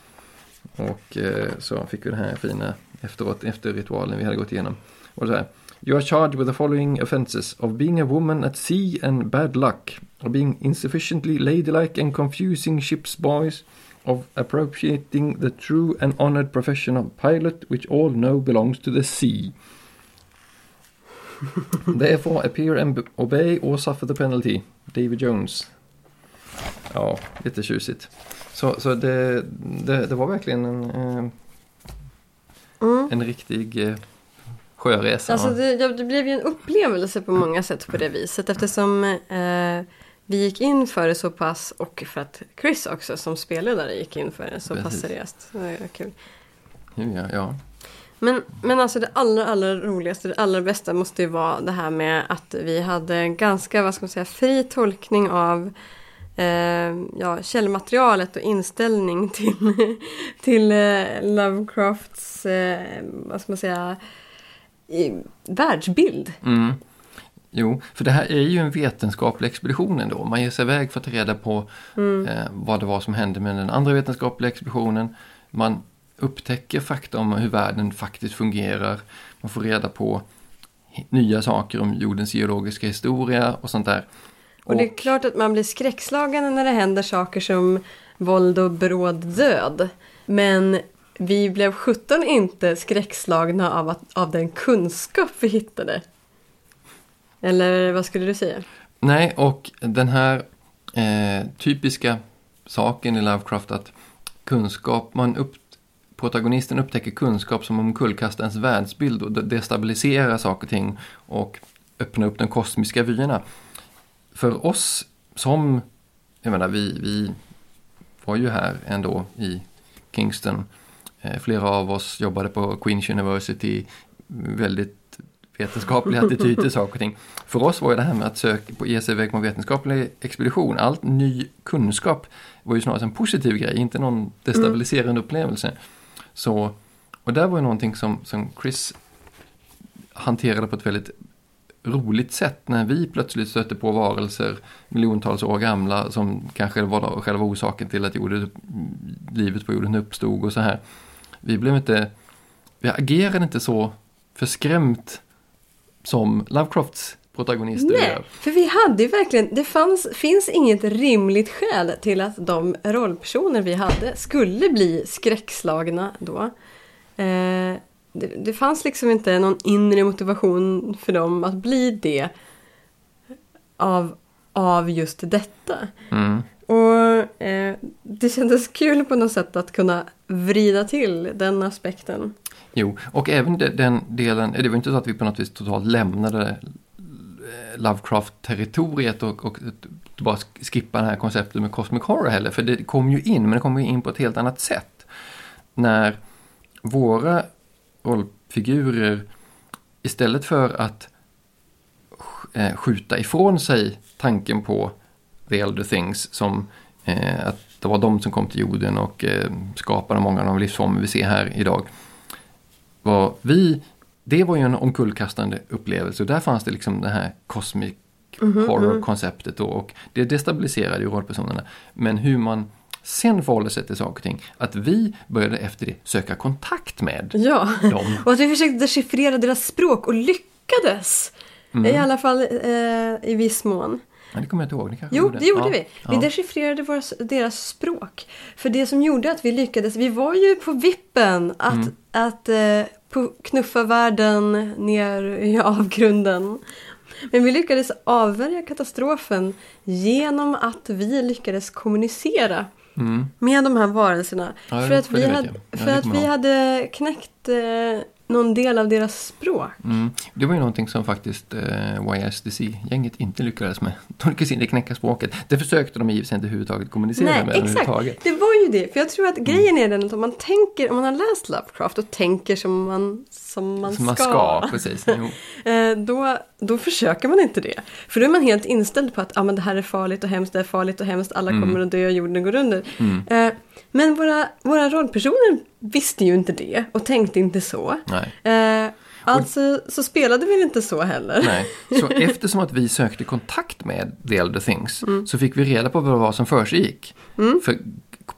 Och eh, så fick vi det här fina efteråt, efter ritualen vi hade gått igenom. Och så här. You are charged with the following offences of being a woman at sea and bad luck, of being insufficiently ladylike and confusing ship's boys, of appropriating the true and honored profession of pilot, which all know belongs to the sea. *laughs* Therefore appear and obey or suffer the penalty. David Jones. Ja, jättetjusigt. Så, så det, det, det var verkligen en, eh, Mm. en riktig eh, sjöresa. Alltså det, ja, det blev ju en upplevelse på många sätt på det viset eftersom eh, vi gick in för det så pass och för att Chris också som spelledare gick in för det så pass Precis. seriöst. Det var kul. Ja, ja. Men, men alltså det allra, allra roligaste, det allra bästa måste ju vara det här med att vi hade ganska, vad ska man säga, fri tolkning av ja, källmaterialet och inställning *laughs* till, till eh, Lovecrafts, eh, vad ska man säga, världsbild. Mm. Jo, för det här är ju en vetenskaplig expedition ändå. Man ger sig iväg för att ta reda på eh, vad det var som hände med den andra vetenskapliga expeditionen. Man upptäcker fakta om hur världen faktiskt fungerar. Man får reda på nya saker om jordens geologiska historia och sånt där. Och det är klart att man blir skräckslagen när det händer saker som våld och bråd död. Men vi blev 17 inte skräckslagna av, att, av den kunskap vi hittade. Eller vad skulle du säga? Nej, och den här eh, typiska saken i Lovecraft att kunskap, man upp, protagonisten upptäcker kunskap som omkullkastar ens världsbild och destabiliserar saker och ting och öppnar upp de kosmiska vyerna. För oss som, jag menar vi, vi var ju här ändå i Kingston. Eh, flera av oss jobbade på Queens University, väldigt vetenskaplig attityd till *laughs* saker och ting. För oss var ju det här med att söka på ge sig iväg på en vetenskaplig expedition, allt ny kunskap var ju snarare en positiv grej, inte någon destabiliserande mm. upplevelse. Så, och där var ju någonting som, som Chris hanterade på ett väldigt roligt sätt när vi plötsligt stötte på varelser miljontals år gamla som kanske var själva orsaken till att jorden, livet på jorden uppstod och så här. Vi blev inte, vi agerade inte så förskrämt som Lovecrafts protagonister Nej, gör. för vi hade ju verkligen, det fanns, finns inget rimligt skäl till att de rollpersoner vi hade skulle bli skräckslagna då. Eh, det, det fanns liksom inte någon inre motivation för dem att bli det av, av just detta. Mm. Och eh, det kändes kul på något sätt att kunna vrida till den aspekten. Jo, och även den delen, det var inte så att vi på något vis totalt lämnade Lovecraft-territoriet och, och bara skippa det här konceptet med Cosmic Horror heller. För det kom ju in, men det kom ju in på ett helt annat sätt. När våra rollfigurer istället för att eh, skjuta ifrån sig tanken på The Elder Things som eh, att det var de som kom till jorden och eh, skapade många av de livsformer vi ser här idag. Var vi, det var ju en omkullkastande upplevelse och där fanns det liksom det här cosmic Mhm, horror-konceptet och, och det destabiliserade ju rollpersonerna. Men hur man sen förhåller sig till saker och ting, att vi började efter det söka kontakt med Ja, dem. och att vi försökte dechiffrera deras språk och lyckades. Mm. I alla fall eh, i viss mån. Ja, det kommer jag inte ihåg. Det Jo, det gjorde ja, vi. Vi ja. dechiffrerade våra, deras språk. För det som gjorde att vi lyckades, vi var ju på vippen att, Mm. att eh, knuffa världen ner i avgrunden. Men vi lyckades avvärja katastrofen genom att vi lyckades kommunicera Mm. med de här varelserna. Ja, för att vi, hade, för att vi hade knäckt eh, någon del av deras språk. Mm. Det var ju någonting som faktiskt eh, YSDC-gänget inte lyckades med. De lyckades inte knäcka språket. Det försökte de i och sig inte överhuvudtaget kommunicera Nej, med exakt. Det var ju det. För jag tror att grejen är den att om man tänker, om man har läst Lovecraft och tänker som man, som man Som man ska. ska, precis. *laughs* Eh, då, då försöker man inte det. För då är man helt inställd på att ah, men det här är farligt och hemskt, det är farligt och hemskt, alla Mm. kommer att dö, jorden går under. Eh, men våra, våra rollpersoner visste ju inte det och tänkte inte så. Nej. Eh, alltså så spelade vi inte så heller. Nej. Så *laughs* eftersom att vi sökte kontakt med The Elder Things Mm. så fick vi reda på vad det var som försiggick. För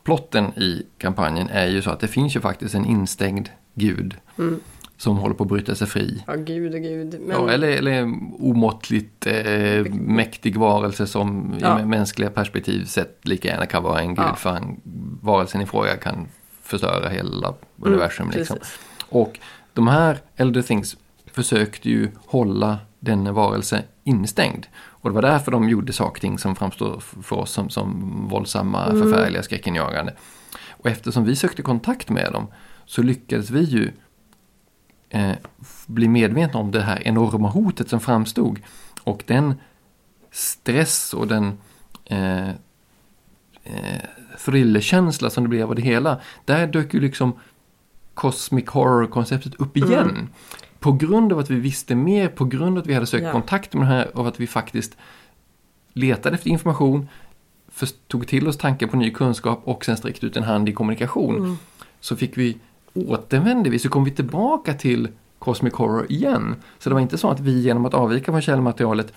plotten i kampanjen är ju så att det finns ju faktiskt en instängd gud Mm. Som håller på att bryta sig fri. Ja, gud och gud. Men... Ja, eller, eller omåttligt eh, mäktig varelse som Ja. i mänskliga perspektiv sett lika gärna kan vara en gud Ja. för han, varelsen i fråga kan förstöra hela universum. liksom. Mm. Och de här Elder Things försökte ju hålla denna varelse instängd. Och det var därför de gjorde saker ting som framstår för oss som, som våldsamma, Mm. förfärliga, skräckinjagande. Och eftersom vi sökte kontakt med dem så lyckades vi ju eh, bli medvetna om det här enorma hotet som framstod. Och den stress och den eh, eh, thrillerkänsla som det blev av det hela. Där dök ju liksom cosmic horror-konceptet upp igen. På grund av att vi visste mer, på grund av att vi hade sökt Ja. kontakt med det här och att vi faktiskt letade efter information, tog till oss tankar på ny kunskap och sen sträckte ut en hand i kommunikation. Så fick vi, återvände vi, så kom vi tillbaka till Cosmic Horror igen. Så det var inte så att vi genom att avvika från källmaterialet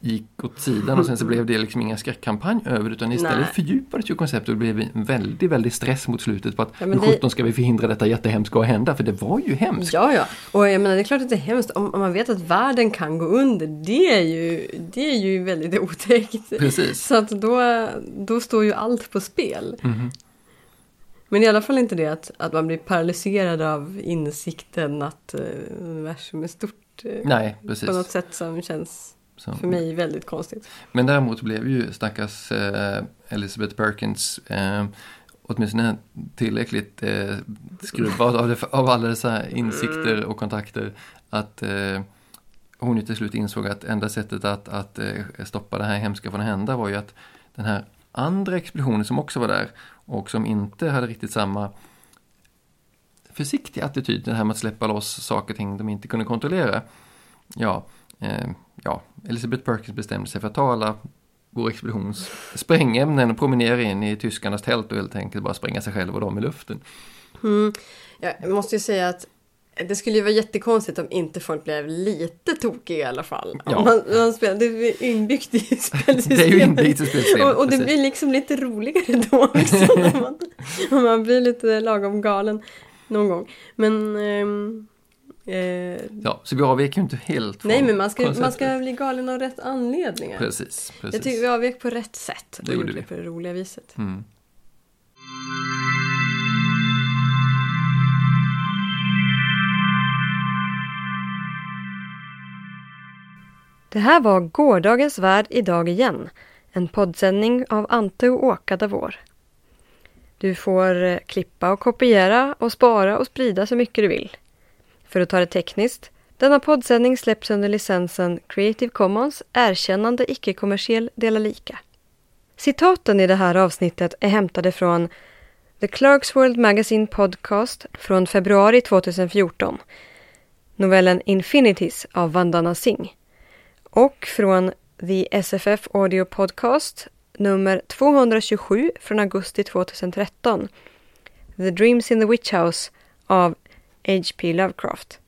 gick åt sidan och sen så blev det liksom ingen skräckkampanj över utan istället Nej. fördjupades ju konceptet och det blev en väldigt, väldigt stress mot slutet på att Ja, hur det- sjutton ska vi förhindra detta jättehemska att hända för det var ju hemskt. Ja, ja. Och jag menar, det är klart att det är hemskt. Om, om man vet att världen kan gå under, det är ju, det är ju väldigt otäckt. Precis. Så att då, då står ju allt på spel. Men i alla fall inte det att, att man blir paralyserad av insikten att uh, universum är stort. eh, Nej, precis. På något sätt som känns Så. för mig väldigt konstigt. Men däremot blev ju stackars eh, Elizabeth Perkins eh, åtminstone tillräckligt eh, skruvad av, det, av alla dessa insikter och kontakter att eh, hon ju till slut insåg att enda sättet att, att stoppa det här hemska från att hända var ju att den här andra expeditionen som också var där och som inte hade riktigt samma försiktiga attityd, det här med att släppa loss saker och ting de inte kunde kontrollera. Ja, eh, ja, Elizabeth Perkins bestämde sig för att ta alla vår expeditions sprängämnen och promenera in i tyskarnas tält och helt enkelt bara spränga sig själv och dem i luften. Mm. Jag måste ju säga att det skulle ju vara jättekonstigt om inte folk blev lite tokiga i alla fall. Ja. Man, man spelar, det är inbyggt i spelsystemet. *laughs* Det är ju inbyggt i spelsystemet, Och, och det blir liksom lite roligare då också. *laughs* när man, man blir lite lagom galen någon gång. Men... ehm, eh, Ja, så vi avvek ju inte helt från nej, men man ska, man ska bli galen av rätt anledningar. Precis, precis. Jag tycker vi avvek på rätt sätt. Det gjorde gjorde vi. det på det roliga viset. Mm. Det här var Gårdagens värld idag igen. En poddsändning av Ante och Åka Davor. Du får eh, klippa och kopiera och spara och sprida så mycket du vill. För att ta det tekniskt. Denna poddsändning släpps under licensen Creative Commons erkännande icke-kommersiell dela lika. Citaten i det här avsnittet är hämtade från The Clarks World Magazine Podcast från februari 2014. Novellen Infinities av Vandana Singh och från The SFF Audio Podcast nummer 227 från augusti 2013. The Dreams in the Witch House av H.P. Lovecraft.